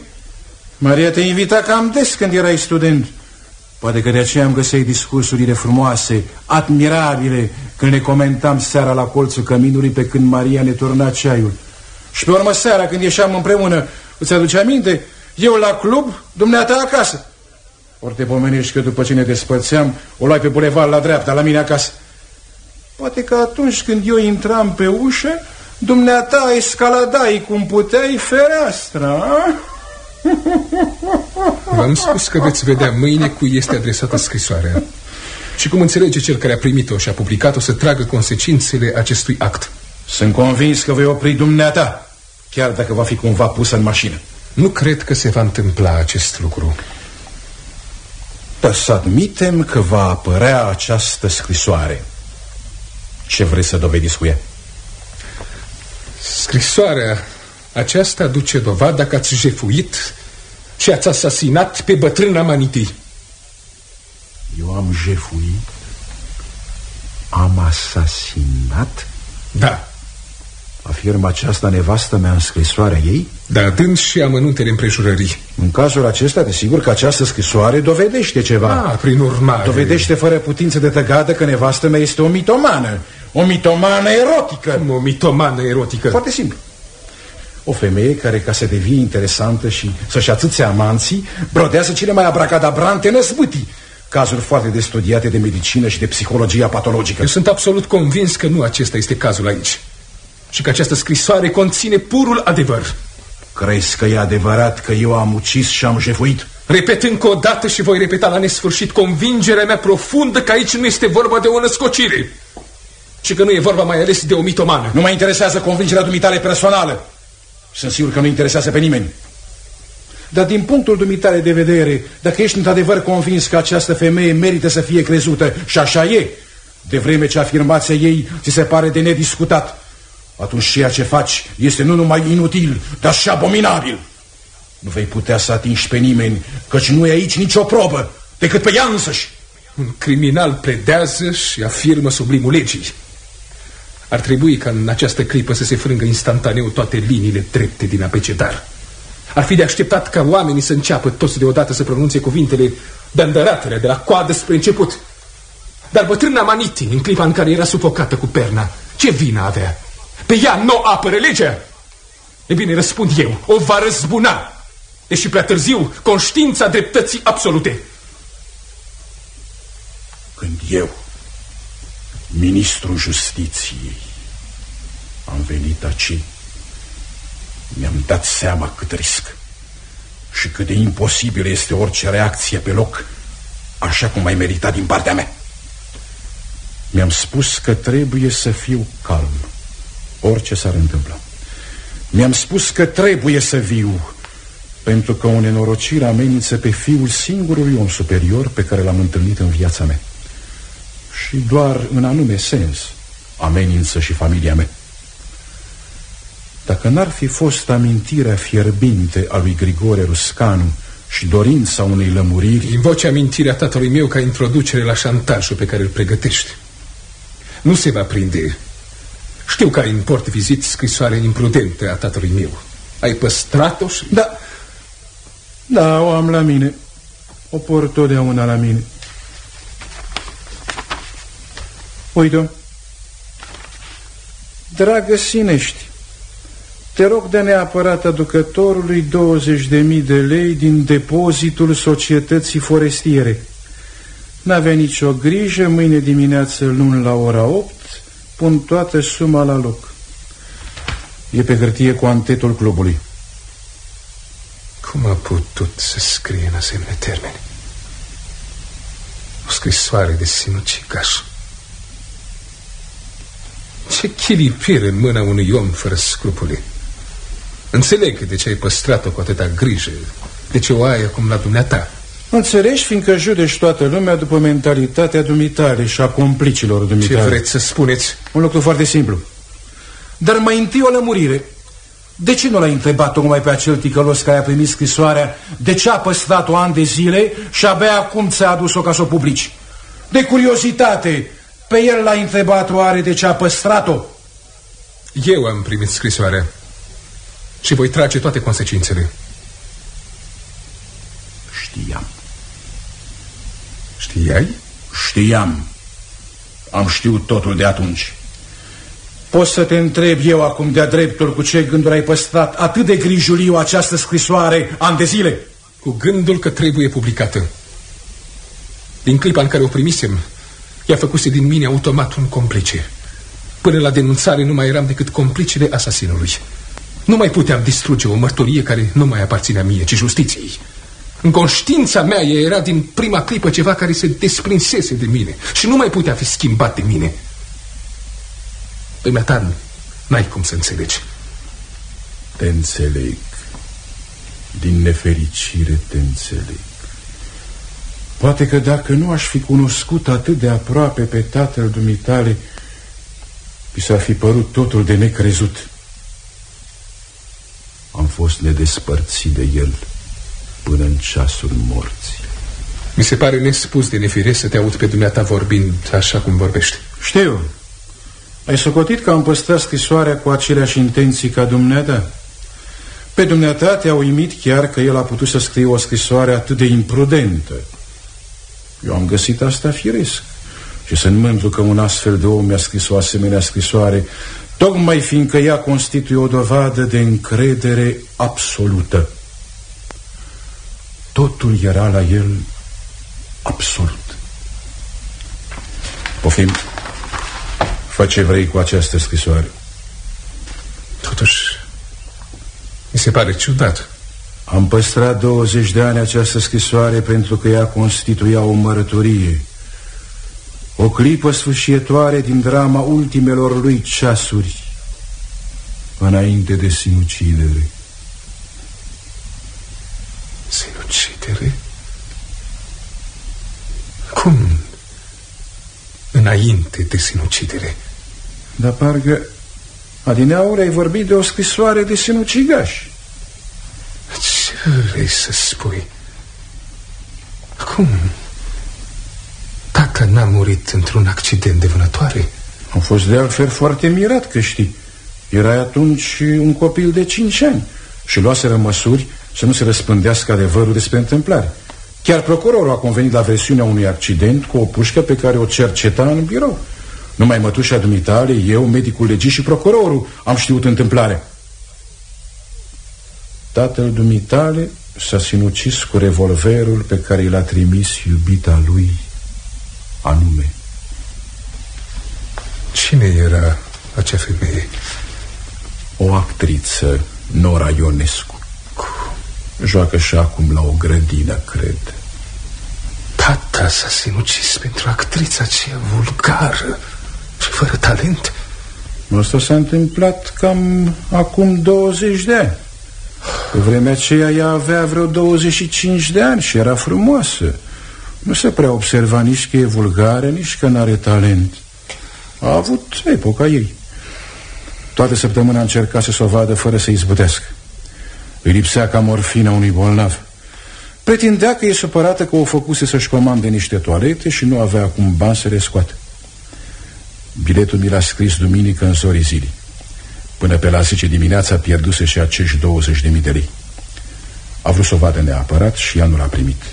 Maria te invita cam des când erai student. Poate că de aceea am găsit discursurile frumoase, admirabile, când ne comentam seara la colțul căminului pe când Maria ne turna ceaiul. Și pe urmă seara, când ieșeam împreună, îți aduce aminte? Eu la club, dumneata acasă. Ori te pomenești că după ce ne despărțeam, o luai pe bulevard la dreapta, la mine acasă. Poate că atunci când eu intram pe ușă, dumneata escaladai cum puteai fereastra, [LAUGHS] V-am spus că veți vedea mâine cui este adresată scrisoarea și cum înțelege cel care a primit-o și a publicat-o să tragă consecințele acestui act. Sunt convins că vei opri dumneata, chiar dacă va fi cumva pusă în mașină. Nu cred că se va întâmpla acest lucru. Dar să admitem că va apărea această scrisoare. Ce vrei să dovediți cu ea? Scrisoarea aceasta duce dovada că ați jefuit și ați asasinat pe bătrâna Maniti. Eu am jefuit? Am asasinat? Da. Afirmă aceasta nevastă mea în scrisoarea ei? Da, dând și amănuntele împrejurării. În cazul acesta, desigur că această scrisoare dovedește ceva. Ah, prin urmare. Dovedește fără putință de tăgadă că nevastă mea este o mitomană. O mitomană erotică. O mitomană erotică. Foarte simplu. O femeie care, ca să devie interesantă și să-și atâția amanții, brodează cele mai abracadabrante năzbâtii. Cazuri foarte de studiate de medicină și de psihologia patologică. Eu sunt absolut convins că nu acesta este cazul aici. Și că această scrisoare conține purul adevăr. Crezi că e adevărat că eu am ucis și am jefuit? Repet încă o dată și voi repeta la nesfârșit convingerea mea profundă că aici nu este vorba de o născocire. Și că nu e vorba mai ales de o mitomană. Nu mă interesează convingerea dumitale personală. Sunt sigur că nu interesează pe nimeni. Dar din punctul dumitare de vedere, dacă ești într-adevăr convins că această femeie merită să fie crezută, și așa e, de vreme ce afirmația ei ți se pare de nediscutat, atunci ceea ce faci este nu numai inutil, dar și abominabil. Nu vei putea să atingi pe nimeni, căci nu e aici nicio probă, decât pe ea însăși. Un criminal pledează și afirmă sublimul legii. Ar trebui ca în această clipă să se frângă instantaneu toate liniile drepte din abecedar. Ar fi de așteptat ca oamenii să înceapă toți deodată să pronunțe cuvintele dandăratele de la coadă spre început. Dar bătrâna Maniti, în clipa în care era sufocată cu perna, ce vină avea? Pe ea nu apără legea? E bine, răspund eu, o va răzbuna. Deși prea târziu, conștiința dreptății absolute. Când eu ministrul justiției. Am venit aici, mi-am dat seama cât risc și cât de imposibil este orice reacție pe loc, așa cum ai meritat din partea mea. Mi-am spus că trebuie să fiu calm, orice s-ar întâmpla. Mi-am spus că trebuie să viu, pentru că o nenorocire amenință pe fiul singurului om superior pe care l-am întâlnit în viața mea și doar în anume sens amenință și familia mea. Dacă n-ar fi fost amintirea fierbinte a lui Grigore Ruscanu și dorința unei lămuriri... Invoce amintirea tatălui meu ca introducere la șantajul pe care îl pregătești. Nu se va prinde. Știu că ai în port vizit scrisoare imprudentă a tatălui meu. Ai păstrat-o și... Da. Da, o am la mine. O port totdeauna la mine. Uite-o. Dragă Sinești, te rog de neapărat aducătorului 20.000 de lei din depozitul societății forestiere. N-avea nicio grijă, mâine dimineață luni la ora 8, pun toată suma la loc. E pe hârtie cu antetul clubului. Cum a putut să scrie în asemenea termeni? O scrisoare de sinucigaș. Ce chilipire în mâna unui om fără scrupule. Înțeleg de ce ai păstrat-o cu atâta grijă De ce o ai acum la dumneata Înțelegi, fiindcă judești toată lumea după mentalitatea dumitare și a complicilor dumitare Ce vreți să spuneți? Un lucru foarte simplu Dar mai întâi o lămurire De ce nu l-ai întrebat tocmai pe acel ticălos care a primit scrisoarea De ce a păstrat-o ani de zile și abia acum ți-a adus-o ca să o publici? De curiozitate Pe el l-ai întrebat oare de ce a păstrat-o? Eu am primit scrisoarea și voi trage toate consecințele. Știam. Știai? Știam. Am știut totul de atunci. Poți să te întreb eu acum de-a dreptul cu ce gânduri ai păstrat atât de grijuliu această scrisoare ani de zile? Cu gândul că trebuie publicată. Din clipa în care o primisem, i-a făcuse din mine automat un complice. Până la denunțare nu mai eram decât complicele asasinului. Nu mai puteam distruge o mărturie care nu mai aparținea mie, ci justiției. În conștiința mea era din prima clipă ceva care se desprinsese de mine și nu mai putea fi schimbat de mine. Pe mea ta n-ai cum să înțelegi. Te înțeleg. Din nefericire te înțeleg. Poate că dacă nu aș fi cunoscut atât de aproape pe tatăl dumitale, mi s-ar fi părut totul de necrezut. Am fost nedespărțit de el până în ceasul morții. Mi se pare nespus de nefiresc să te aud pe dumneata vorbind așa cum vorbești. Știu. Ai socotit că am păstrat scrisoarea cu aceleași intenții ca dumneata? Pe dumneata te-a uimit chiar că el a putut să scrie o scrisoare atât de imprudentă. Eu am găsit asta firesc. Și sunt mândru că un astfel de om mi-a scris o asemenea scrisoare tocmai fiindcă ea constituie o dovadă de încredere absolută. Totul era la el absolut. Poftim, fă ce vrei cu această scrisoare. Totuși, mi se pare ciudat. Am păstrat 20 de ani această scrisoare pentru că ea constituia o mărătorie o clipă sfârșietoare din drama ultimelor lui ceasuri Înainte de sinucidere Sinucidere? Cum? Înainte de sinucidere Dar parcă Adineauri ai vorbit de o scrisoare de sinucigaș Ce vrei să spui? Cum? Tata n-a murit într-un accident de vânătoare? Am fost de altfel foarte mirat că știi Erai atunci un copil de cinci ani Și luaseră măsuri să nu se răspândească adevărul despre întâmplare Chiar procurorul a convenit la versiunea unui accident Cu o pușcă pe care o cerceta în birou Numai mătușa dumitale, eu, medicul legist și procurorul Am știut întâmplarea Tatăl dumitale s-a sinucis cu revolverul pe care l-a trimis iubita lui anume. Cine era acea femeie? O actriță, Nora Ionescu. Joacă și acum la o grădină, cred. Tata s-a sinucis pentru actrița aceea vulgară și fără talent. Asta s-a întâmplat cam acum 20 de ani. Pe vremea aceea ea avea vreo 25 de ani și era frumoasă. Nu se prea observa nici că e vulgară, nici că n-are talent. A avut epoca ei. Toată săptămâna încerca să o vadă fără să izbutească. Îi lipsea ca morfina unui bolnav. Pretindea că e supărată că o făcuse să-și comande niște toalete și nu avea acum bani să le scoate. Biletul mi l-a scris duminică în zorii zilei. Până pe la 10 dimineața pierduse și acești 20.000 de lei. A vrut să o vadă neapărat și ea nu l-a primit.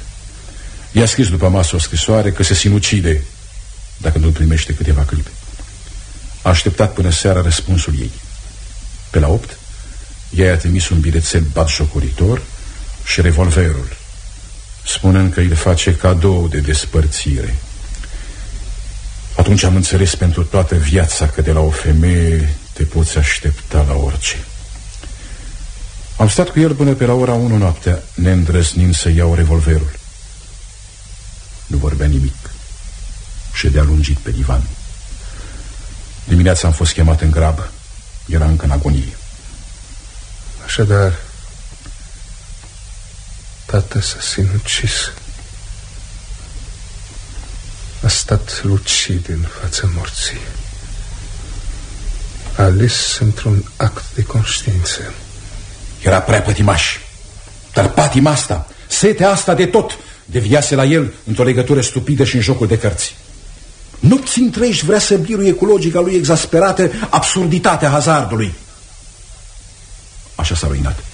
I-a scris după masă o scrisoare că se sinucide dacă nu primește câteva clipe. A așteptat până seara răspunsul ei. Pe la opt, ea i-a trimis un bilețel batjocoritor și revolverul, spunând că îl face cadou de despărțire. Atunci am înțeles pentru toată viața că de la o femeie te poți aștepta la orice. Am stat cu el până pe la ora 1 noaptea, neîndrăznind să iau revolverul. Nu vorbea nimic. Ședea lungit pe divan. Dimineața am fost chemat în grabă. Era încă în agonie. Așadar, tată s-a sinucis. A stat lucid în fața morții. A ales într-un act de conștiință. Era prea pătimaș. Dar patima asta, setea asta de tot, deviase la el într-o legătură stupidă și în jocul de cărți. Nopți întregi vrea să biruie cu logica lui exasperată absurditatea hazardului. Așa s-a ruinat.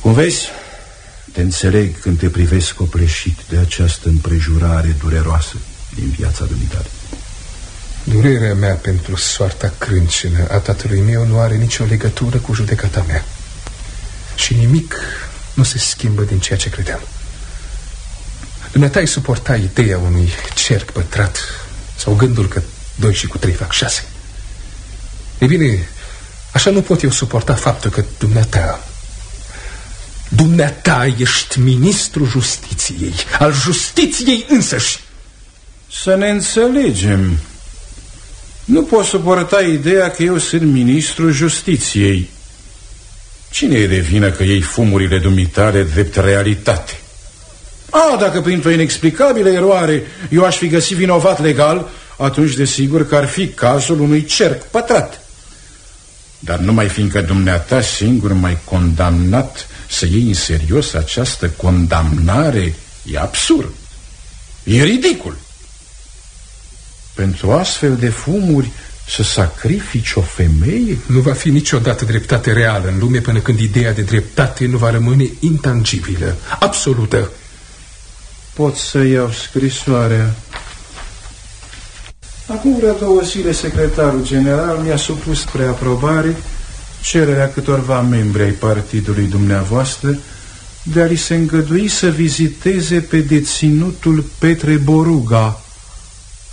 Cum vezi, te înțeleg când te privesc copleșit de această împrejurare dureroasă din viața dumitare. Durerea mea pentru soarta crâncenă a tatălui meu nu are nicio legătură cu judecata mea. Și nimic nu se schimbă din ceea ce credeam. Dumneata ai suporta ideea unui cerc pătrat sau gândul că doi și cu trei fac șase. E bine, așa nu pot eu suporta faptul că dumneata Dumneata ești ministru justiției Al justiției însăși Să ne înțelegem Nu pot suporta ideea că eu sunt ministru justiției Cine e de vină că ei fumurile dumitare drept realitate? A, dacă printr-o inexplicabilă eroare eu aș fi găsit vinovat legal, atunci desigur că ar fi cazul unui cerc pătrat. Dar numai fiindcă dumneata singur mai condamnat să iei în serios această condamnare, e absurd. E ridicul. Pentru astfel de fumuri să sacrifici o femeie? Nu va fi niciodată dreptate reală în lume până când ideea de dreptate nu va rămâne intangibilă, absolută. Pot să iau scrisoarea. Acum vreo două zile secretarul general mi-a supus spre aprobare cererea câtorva membri ai partidului dumneavoastră de a li se îngădui să viziteze pe deținutul Petre Boruga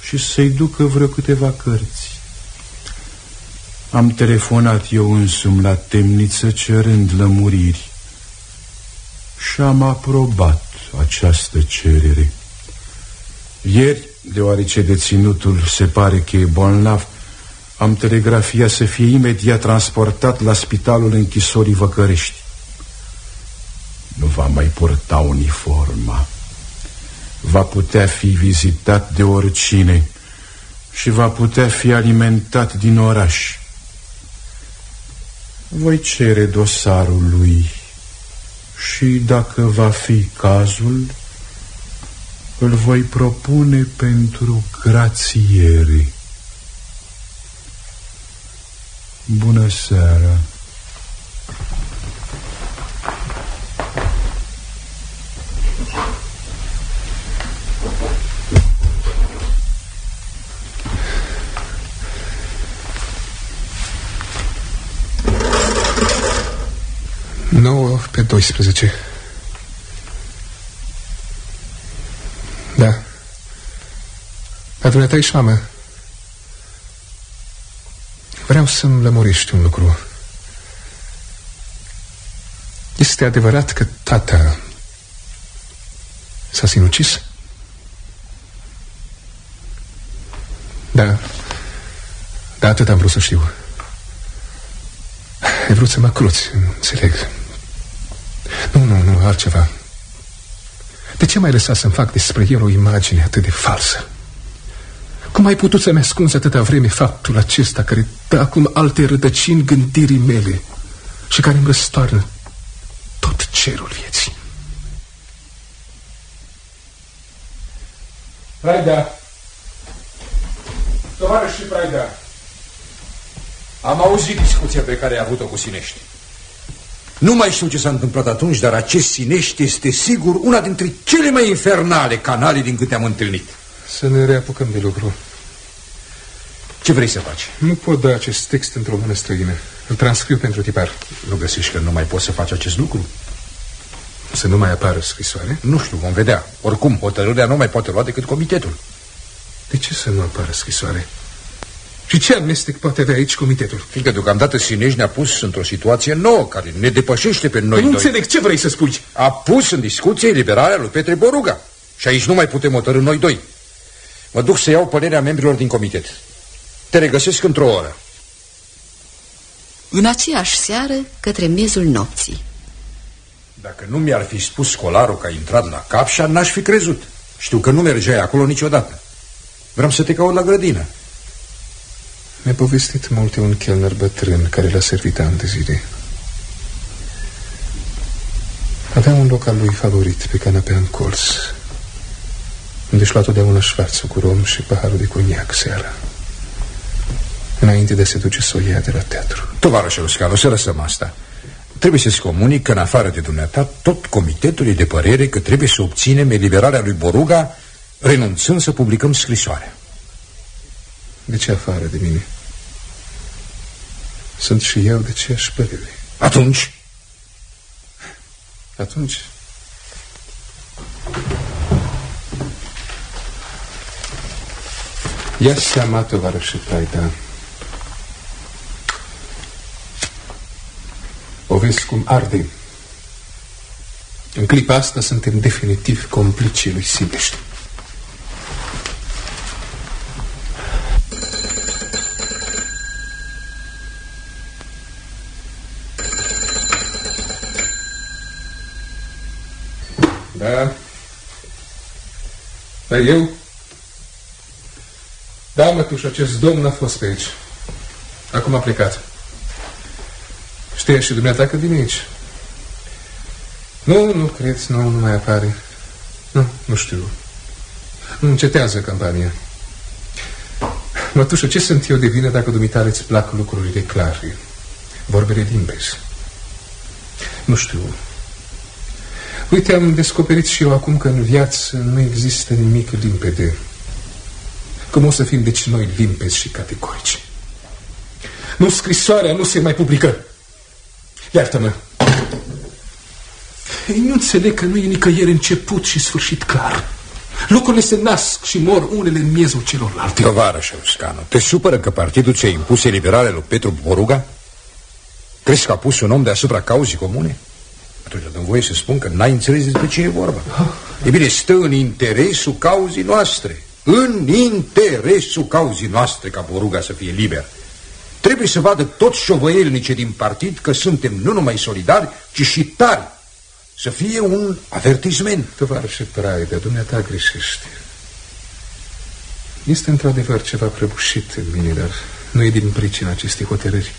și să-i ducă vreo câteva cărți. Am telefonat eu însumi la temniță cerând lămuriri și am aprobat această cerere. Ieri, deoarece deținutul se pare că e bolnav, am telegrafia să fie imediat transportat la spitalul închisorii Văcărești. Nu va mai purta uniforma. Va putea fi vizitat de oricine și va putea fi alimentat din oraș. Voi cere dosarul lui și, dacă va fi cazul, îl voi propune pentru grațiere. Bună seara! Nouă pe 12 Da. Dar dumneata ești mamă. Vreau să-mi lămuriști un lucru. Este adevărat că tata S-a sinucis? Da. Da, atât am vrut să știu. Ai vrut să mă cruți, înțeleg. Nu, nu, nu, altceva De ce m-ai lăsat să-mi fac despre el o imagine atât de falsă? Cum ai putut să-mi ascunzi atâta vreme faptul acesta care dă acum alte rădăcini gândirii mele și care îmi răstoarnă tot cerul vieții? Praida Tovarăș și Praida Am auzit discuția pe care ai avut-o cu Sinești Nu mai știu ce s-a întâmplat atunci Dar acest Sinești este sigur Una dintre cele mai infernale canale din câte am întâlnit Să ne reapucăm de lucru Ce vrei să faci? Nu pot da acest text într-o mână străină Îl transcriu pentru tipar Nu găsești că nu mai poți să faci acest lucru? Să nu mai apară scrisoare? Nu știu, vom vedea Oricum, hotărârea nu mai poate lua decât comitetul De ce să nu apară scrisoare? Și ce amestec poate avea aici comitetul? Fiindcă deocamdată Sinești ne-a pus într-o situație nouă Care ne depășește pe noi Nu doi înțeleg, ce vrei să spui? A pus în discuție eliberarea lui Petre Boruga Și aici nu mai putem hotărâ noi doi Mă duc să iau părerea membrilor din comitet Te regăsesc într-o oră În aceeași seară, către miezul nopții. Dacă nu mi-ar fi spus scolarul că a intrat la capșa, n-aș fi crezut. Știu că nu mergeai acolo niciodată. Vreau să te caut la grădină. Mi-a povestit multe un chelner bătrân care l-a servit ani de zile. Avea un loc al lui favorit pe canapea în colț, unde își lua totdeauna șvarțul cu rom și paharul de coniac seara. Înainte de a se duce să o ia de la teatru. Tovarășul Scalo, să lăsăm asta. Trebuie să-ți comunic că în afară de dumneata, tot comitetul e de părere că trebuie să obținem eliberarea lui Boruga, renunțând să publicăm scrisoarea. De ce afară de mine? Sunt și eu de aceeași părere. Atunci? Atunci... Ia seama, tovarășe Taida. O vezi cum arde. În clipa asta suntem definitiv complicii lui Sibești. Da. Dar eu? Da, mătuș, acest domn a fost pe aici. Acum a plecat. Știi și dumneata că vine aici. Nu, nu cred, nu, nu mai apare. Nu, nu știu. Nu încetează campania. Mătușă, ce sunt eu de vină dacă dumitare îți plac lucrurile clare? Vorbele limpezi. Nu știu. Uite, am descoperit și eu acum că în viață nu există nimic limpede. Cum o să fim deci noi limpezi și categorici? Nu, scrisoarea nu se mai publică. Iartă-mă. Ei, nu înțeleg că nu e nicăieri început și sfârșit clar. Lucrurile se nasc și mor unele în miezul celorlalte. Tovarăș Ruscanu, te supără că partidul ți-a impus eliberarea lui Petru Boruga? Crezi că a pus un om deasupra cauzii comune? Atunci dăm voie să spun că n-ai înțeles despre ce e vorba. E bine, stă în interesul cauzii noastre. În interesul cauzii noastre ca Boruga să fie liber. Trebuie să vadă toți șovăielnice din partid că suntem nu numai solidari, ci și tari. Să fie un avertisment. Tovarășe Praide, dumneata greșește. Este într-adevăr ceva prăbușit în mine, dar nu e din pricina acestei hotărâri.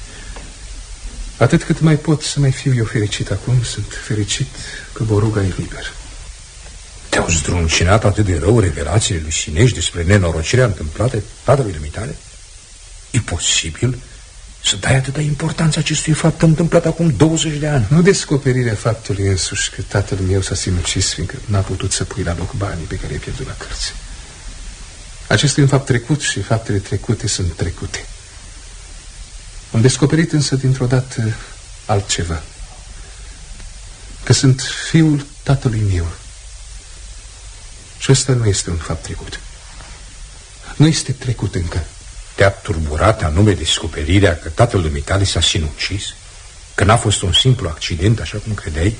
Atât cât mai pot să mai fiu eu fericit acum, sunt fericit că Boruga e liber. Te-au zdruncinat atât de rău revelațiile lui Sinești despre nenorocirea întâmplată tatălui dumitale? E posibil să dai atâta importanță acestui fapt întâmplat acum 20 de ani? Nu descoperirea faptului însuși că tatăl meu s-a sinucis fiindcă n-a putut să pui la loc banii pe care i-a pierdut la cărți. Acesta e un fapt trecut și faptele trecute sunt trecute. Am descoperit însă dintr-o dată altceva. Că sunt fiul tatălui meu. Și ăsta nu este un fapt trecut. Nu este trecut încă. Te-a turburat anume descoperirea că tatăl dumitale s-a sinucis? Că n-a fost un simplu accident, așa cum credeai?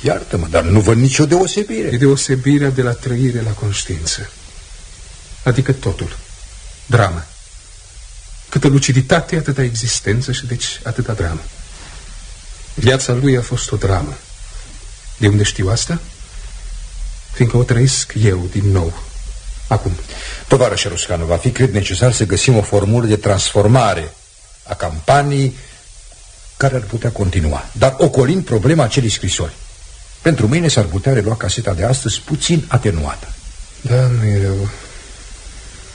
Iartă-mă, dar nu văd nicio deosebire. E deosebirea de la trăire la conștiință. Adică totul. Drama. Câtă luciditate, atâta existență și deci atâta dramă. Viața lui a fost o dramă. De unde știu asta? Fiindcă o trăiesc eu din nou. Acum. Tovarășe Ruscanu, va fi, cred, necesar să găsim o formulă de transformare a campanii care ar putea continua, dar ocolind problema acelei scrisori. Pentru mine s-ar putea relua caseta de astăzi puțin atenuată. Da, nu e rău.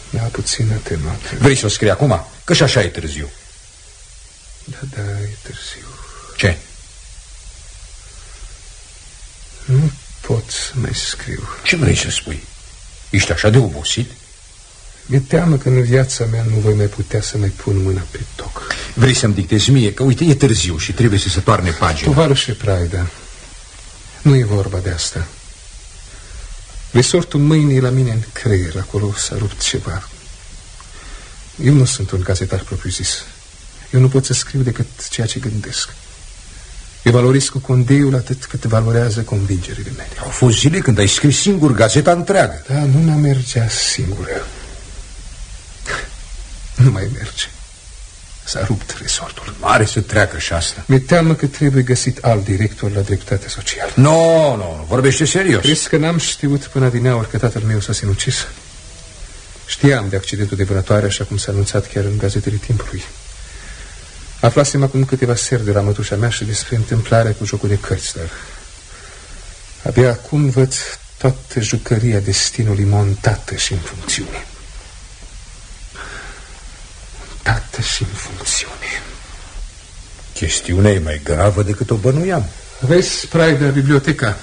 Da, puțin atenuată. Vrei să o scrii acum? Că și așa e târziu. Da, da, e târziu. Ce? Nu pot să mai scriu. Ce vrei să spui? Ești așa de obosit? Mi-e teamă că în viața mea nu voi mai putea să mai pun mâna pe toc. Vrei să-mi dictezi mie că, uite, e târziu și trebuie să se toarne pagina. Tovarășe Praida, nu e vorba de asta. Resortul mâinii la mine în creier, acolo s-a rupt ceva. Eu nu sunt un gazetar propriu-zis. Eu nu pot să scriu decât ceea ce gândesc. Eu valorez cu condeiul atât cât valorează convingerile mele. Au fost zile când ai scris singur gazeta întreagă. Da, nu mai mergea singură. [LAUGHS] Nu mai merge. S-a rupt resortul. Mare să treacă și asta. Mi-e teamă că trebuie găsit alt director la dreptate socială. Nu, no, nu, no, vorbește serios. Crezi că n-am știut până adineauri că tatăl meu s-a sinucis? Știam de accidentul de vânătoare, așa cum s-a anunțat chiar în gazetele timpului. Aflasem acum câteva seri de la mătușa mea și despre întâmplarea cu jocul de cărți, dar abia acum văd toată jucăria destinului montată și în funcțiune. Montată și în funcțiune. Chestiunea e mai gravă decât o bănuiam. Vezi, Praida, biblioteca,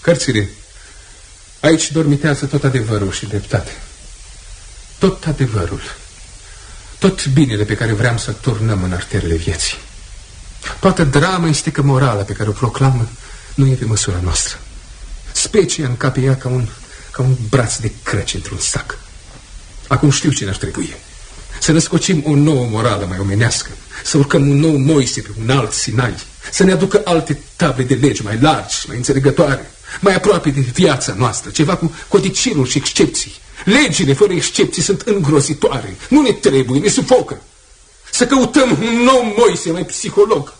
cărțile. Aici dormitează tot adevărul și dreptate. Tot adevărul. Tot binele pe care vreau să turnăm în arterele vieții. Toată drama că morală pe care o proclamă nu e pe măsura noastră. Specia în capul ea ca un, ca un braț de crăci într-un sac. Acum știu ce ne-ar trebui. Să născocim o nouă morală mai omenească, să urcăm un nou Moise pe un alt Sinai, să ne aducă alte table de legi mai largi, mai înțelegătoare, mai aproape de viața noastră, ceva cu codiciluri și excepții. Legile fără excepții sunt îngrozitoare, nu ne trebuie, ne sufocă. Să căutăm un nou Moise mai psiholog.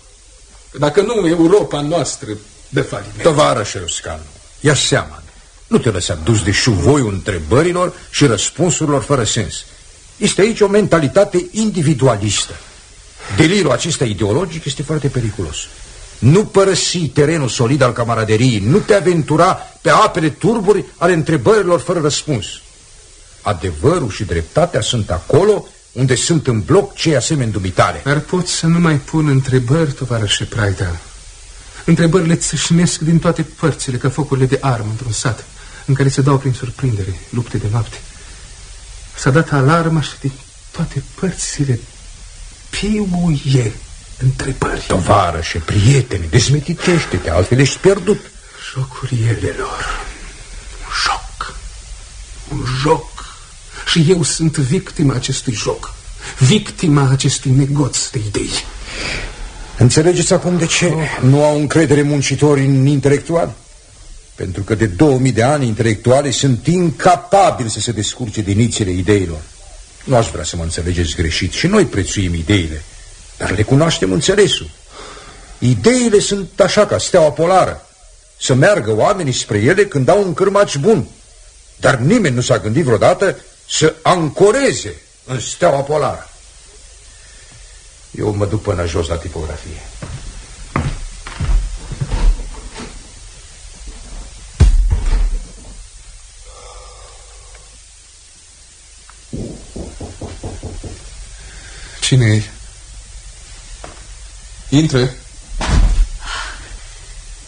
Că dacă nu, Europa noastră de faliment. Tovarășe Ruscanu, ia seama, nu te lăsa dus de șuvoiul întrebărilor și răspunsurilor fără sens. Este aici o mentalitate individualistă. Delirul acesta ideologic este foarte periculos. Nu părăsi terenul solid al camaraderiei, nu te aventura pe apele turburi ale întrebărilor fără răspuns. Adevărul și dreptatea sunt acolo unde sunt în bloc cei asemeni dumitare. Dar pot să nu mai pun întrebări, tovarășe Praida. Întrebările țâșnesc din toate părțile, ca focurile de armă într-un sat, în care se dau prin surprindere lupte de noapte. S-a dat alarma și din toate părțile piuie întrebări. Tovarășe, prietene, dezmeticește-te, altfel ești pierdut. Jocul elelor. Un joc. Un joc. Și eu sunt victima acestui joc. Victima acestui negoț de idei. Înțelegeți acum de ce oh. nu au încredere muncitori în intelectual? Pentru că de 2000 de ani intelectuale sunt incapabili să se descurce din nițele ideilor. Nu aș vrea să mă înțelegeți greșit. Și noi prețuim ideile, dar le cunoaștem înțelesul. Ideile sunt așa ca steaua polară. Să meargă oamenii spre ele când au un cârmaci bun. Dar nimeni nu s-a gândit vreodată să ancoreze în steaua polară. Eu mă duc până jos la tipografie. Cine e? Intră.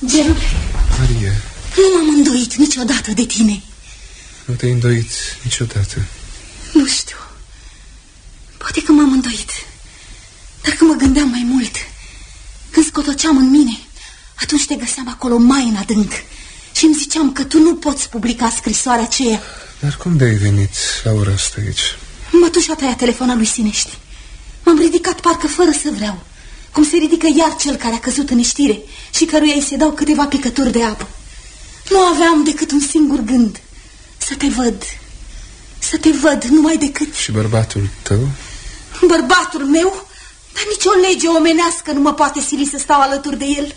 Gerule. Marie. Nu m-am îndoit niciodată de tine. Nu te-ai îndoit niciodată. Nu știu. Poate că m-am îndoit. Dar când mă gândeam mai mult, când scotoceam în mine, atunci te găseam acolo mai în adânc. Și îmi ziceam că tu nu poți publica scrisoarea aceea. Dar cum de-ai venit la ora asta aici? Mătușa ta a telefonat lui Sinești. M-am ridicat parcă fără să vreau. Cum se ridică iar cel care a căzut în știre și căruia îi se dau câteva picături de apă. Nu aveam decât un singur gând. Să te văd. Să te văd numai decât... Și bărbatul tău? Bărbatul meu? Dar nicio lege omenească nu mă poate sili să stau alături de el.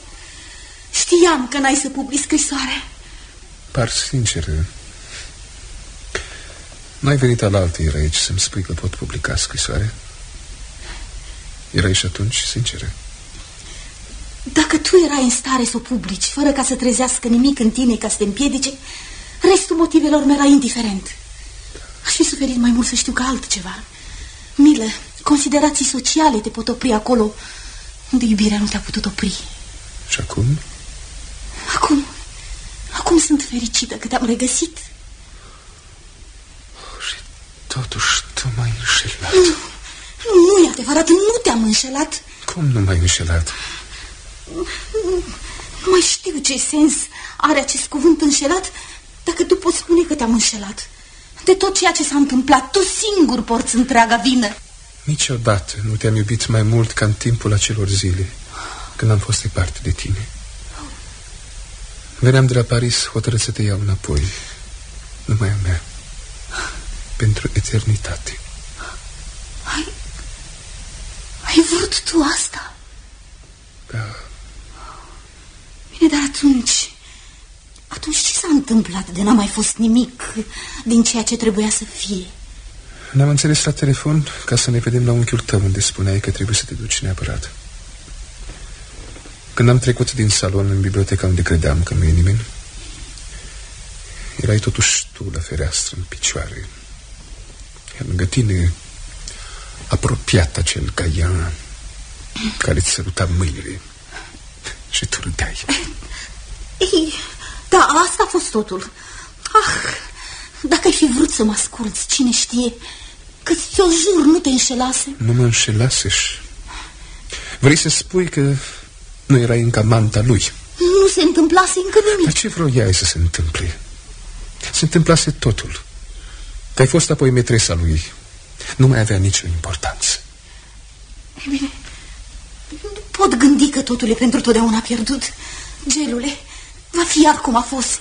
Știam că n-ai să publici scrisoarea. Par sinceră. N-ai venit al altă aici să-mi spui că pot publica scrisoarea? Erai și atunci sinceră? Dacă tu erai în stare să o publici, fără ca să trezească nimic în tine ca să te împiedice, restul motivelor mi era indiferent. Aș fi suferit mai mult să știu că altceva. Milă, considerații sociale te pot opri acolo unde iubirea nu te-a putut opri. Și acum? Acum, acum sunt fericită că te-am regăsit. Și totuși tu m-ai înșelat. Nu. Nu e adevărat, nu te-am înșelat. Cum nu m-ai înșelat? Nu mai știu ce sens are acest cuvânt înșelat dacă tu poți spune că te-am înșelat. De tot ceea ce s-a întâmplat, tu singur porți întreaga vină. Niciodată nu te-am iubit mai mult ca în timpul acelor zile, când am fost departe de tine. Veneam de la Paris hotărât să te iau înapoi, numai a mea, pentru eternitate. Ai vrut tu asta? Da. Bine, dar atunci... Atunci ce s-a întâmplat de n-a mai fost nimic din ceea ce trebuia să fie? Ne-am înțeles la telefon ca să ne vedem la unchiul tău unde spuneai că trebuie să te duci neapărat. Când am trecut din salon în biblioteca unde credeam că nu e nimeni, erai totuși tu la fereastră în picioare. Iar lângă tine apropiat acel gaian care îți săruta mâinile și tu râdeai. Ei, da, asta a fost totul. Ah, dacă ai fi vrut să mă asculți, cine știe, că ți-o jur, nu te înșelase. Nu mă înșelaseși. Vrei să spui că nu erai încă manta lui? Nu se întâmplase încă nimic. Dar ce vroiai să se întâmple? Se întâmplase totul. Că ai fost apoi metresa lui. Nu mai avea nicio importanță. E bine, nu pot gândi că totul e pentru totdeauna pierdut. Gelule, va fi iar cum a fost.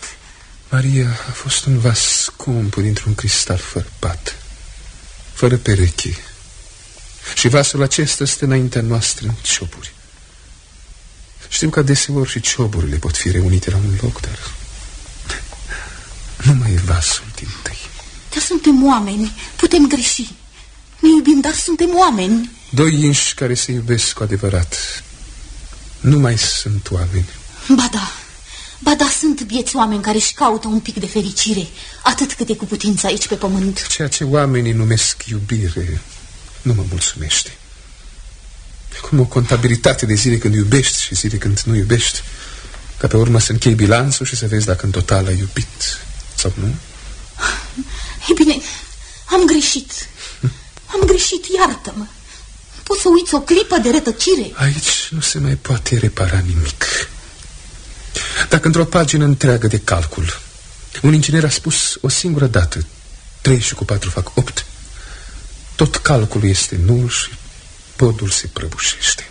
Maria a fost un vas scump dintr-un cristal fărpat, fără pereche. Și vasul acesta stă înaintea noastră în cioburi. Știu că deseori și cioburile pot fi reunite la un loc, dar nu mai e vasul din tăi. Dar suntem oameni, putem greși. Ne iubim, dar suntem oameni. Doi inși care se iubesc cu adevărat. Nu mai sunt oameni. Ba da, ba da, sunt vieți oameni care își caută un pic de fericire, atât cât e cu putință aici pe pământ. Ceea ce oamenii numesc iubire nu mă mulțumește. Cum o contabilitate de zile când iubești și zile când nu iubești, ca pe urmă să închei bilanțul și să vezi dacă în total ai iubit sau nu. E bine, am greșit. Am greșit, iartă-mă. Poți să uiți o clipă de rătăcire? Aici nu se mai poate repara nimic. Dacă într-o pagină întreagă de calcul un inginer a spus o singură dată trei și cu patru fac opt, tot calculul este nul și podul se prăbușește.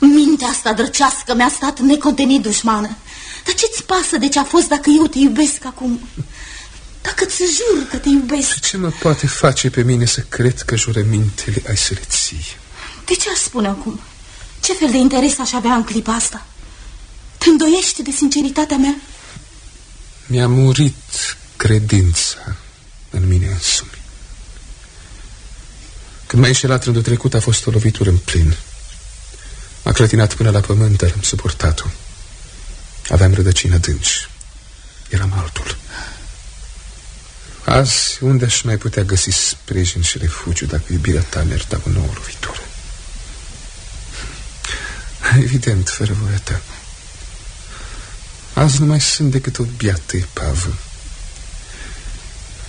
Mintea asta drăcească mi-a stat necontenit dușmană. Dar ce-ți pasă de ce a fost dacă eu te iubesc acum? Dacă ți jur că te iubesc... Ce mă poate face pe mine să cred că jurămintele ai să le ții? De ce aș spune acum? Ce fel de interes aș avea în clipa asta? Te îndoiești de sinceritatea mea? Mi-a murit credința în mine însumi. Când m-a înșelat rândul trecut a fost o lovitură în plin. M-a clătinat până la pământ, dar am suportat-o. Aveam rădăcini adânci. Eram altul. Azi, unde aș mai putea găsi sprijin și refugiu dacă iubirea ta mi-ar da o nouă lovitură? Evident, fără voia ta. Azi nu mai sunt decât o biată epavă.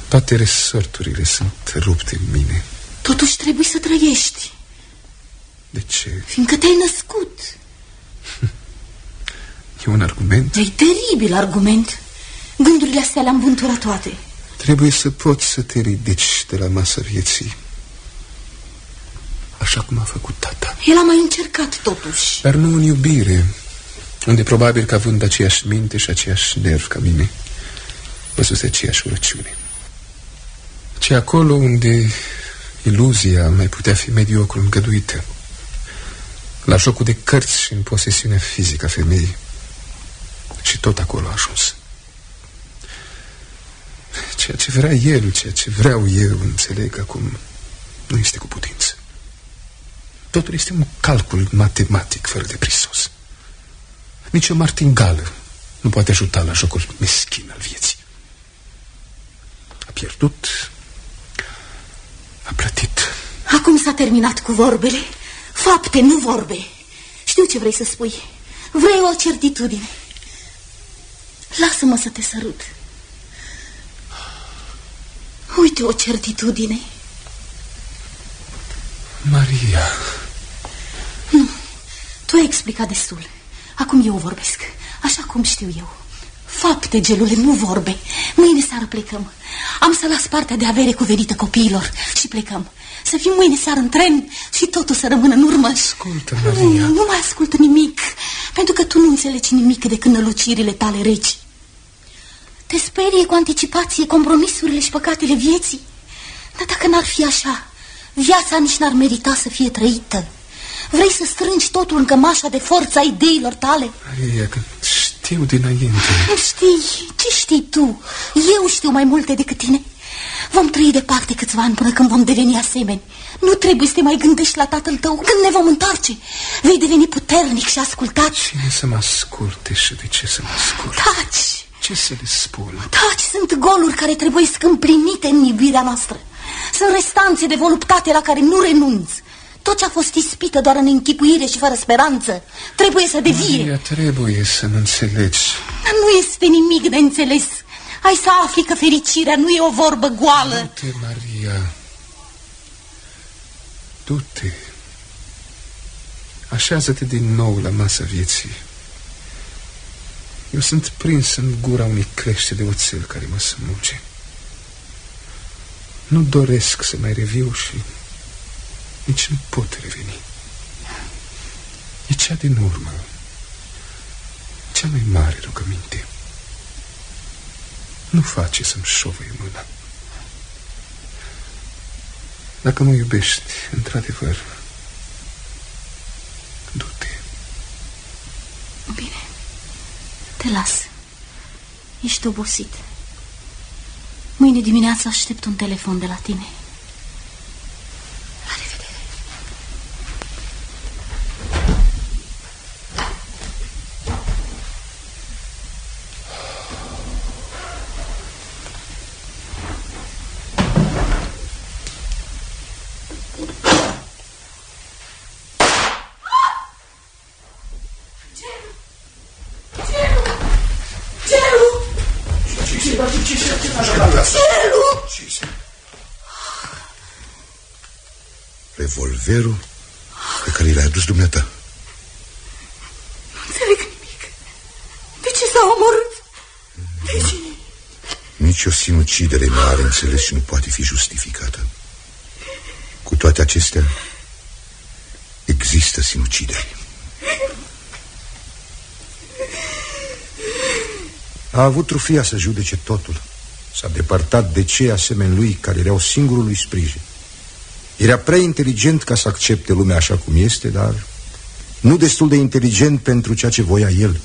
Toate resorturile sunt rupte în mine. Totuși trebuie să trăiești. De ce? Fiindcă te-ai născut. [LAUGHS] E un argument? E teribil argument. Gândurile astea le-am vânturat toate. Trebuie să poți să te ridici de la masa vieții. Așa cum a făcut tata. El a mai încercat totuși. Dar nu în iubire, unde probabil că având aceeași minte și aceeași nerv ca mine, văzuse aceeași urăciune. Ci acolo unde iluzia mai putea fi mediocru îngăduită, la jocul de cărți și în posesiunea fizică a femeii. Și tot acolo a ajuns. Ceea ce vrea el, ceea ce vreau eu, înțeleg acum, nu este cu putință. Totul este un calcul matematic fără de prisos. Nici o martingală nu poate ajuta la jocul meschin al vieții. A pierdut, a plătit. Acum s-a terminat cu vorbele. Fapte, nu vorbe. Știu ce vrei să spui. Vrei o certitudine. Lasă-mă să te sărut. Uite o certitudine. Maria. Nu, tu ai explicat destul. Acum eu vorbesc, așa cum știu eu. Fapte, gelule, nu vorbe. Mâine seară plecăm. Am să las partea de avere cuvenită copiilor și plecăm. Să fim mâine seară în tren și totul să rămână în urmă. Ascultă, Maria. Nu, nu mai ascultă nimic, pentru că tu nu înțelegi nimic de cânălucirile tale reci. Te sperie cu anticipație compromisurile și păcatele vieții. Dar dacă n-ar fi așa, Viața nici n-ar merita să fie trăită. Vrei să strângi totul în cămașa de forța ideilor tale? Maria, că știu dinainte. Nu știi. Ce știi tu? Eu știu mai multe decât tine. Vom trăi departe câțiva ani până când vom deveni asemeni. Nu trebuie să te mai gândești la tatăl tău. Când ne vom întoarce, vei deveni puternic și ascultat. Cine să mă asculte și de ce să mă asculte? Taci! Ce să le spun? Taci, sunt goluri care trebuie împlinite în iubirea noastră. Sunt restanțe de voluptate la care nu renunți. Tot ce a fost ispită doar în închipuire și fără speranță trebuie să devie. Maria, trebuie să mă înțelegi. Dar nu este nimic de înțeles. Ai să afli că fericirea nu e o vorbă goală. Du-te, Maria. Du-te. Așează-te din nou la masa vieții. Eu sunt prins în gura unei crește de oțel care mă smulge. Nu doresc să mai reviu și nici nu pot reveni. E cea din urmă, cea mai mare rugăminte. Nu face să-mi șovăie mâna. Dacă mă iubești, într-adevăr, du-te. Bine, te las. Ești obosit. Mâine dimineață aștept un telefon de la tine. Revolverul pe care l-ai adus dumneata. Nu înțeleg nimic. De ce s-a omorât? De ce? Nici o sinucidere nu are înțeles și nu poate fi justificată. Cu toate acestea, există sinucideri. A avut trufia să judece totul. S-a depărtat de cei asemeni lui care erau singurului sprijin. Era prea inteligent ca să accepte lumea așa cum este, dar nu destul de inteligent pentru ceea ce voia el.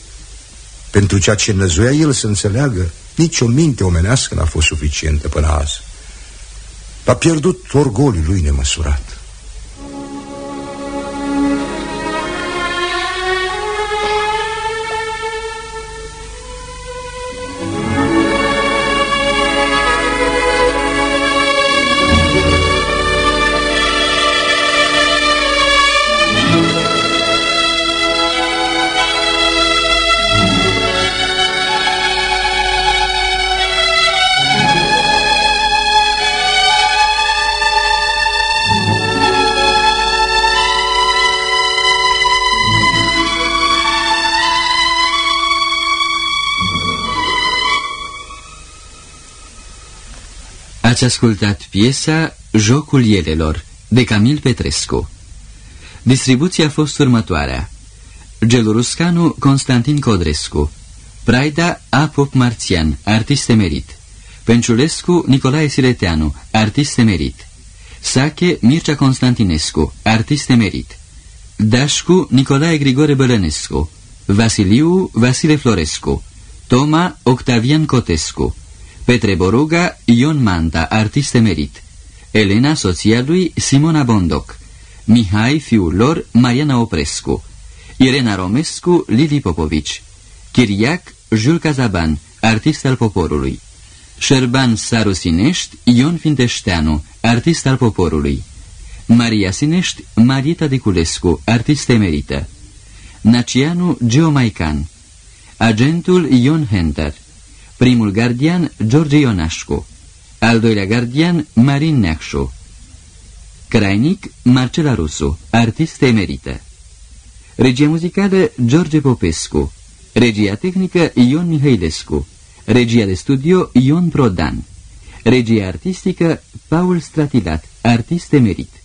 Pentru ceea ce năzuia el să înțeleagă, nici o minte omenească n-a fost suficientă până azi. A pierdut orgoliul lui nemăsurat. Ați ascultat piesa Jocul Elelor de Camil Petrescu. Distribuția a fost următoarea. Geluruscanu Constantin Codrescu. Praida A. Pop Marțian, artist emerit. Penciulescu Nicolae Sileteanu, artist emerit. Sache Mircea Constantinescu, artist emerit. Dașcu Nicolae Grigore Bălănescu. Vasiliu Vasile Florescu. Toma Octavian Cotescu Petre Boruga, Ion Manta, artist emerit. Elena, soția lui, Simona Bondoc. Mihai, fiul lor, Mariana Oprescu. Irena Romescu, Lili Popovici. Chiriac, Jul Cazaban, artist al poporului. Șerban Saru Sinești, Ion Finteșteanu, artist al poporului. Maria Sinești, Marieta Diculescu, artist emerită. Nacianu Geomaican. Agentul Ion Henter. Primul gardian, George Ionașcu. Al doilea gardian, Marin Neacșu. Crainic, Marcela Rusu, artist emerită. Regia muzicală, George Popescu. Regia tehnică, Ion Mihailescu. Regia de studio, Ion Prodan. Regia artistică, Paul Stratilat, artist emerit.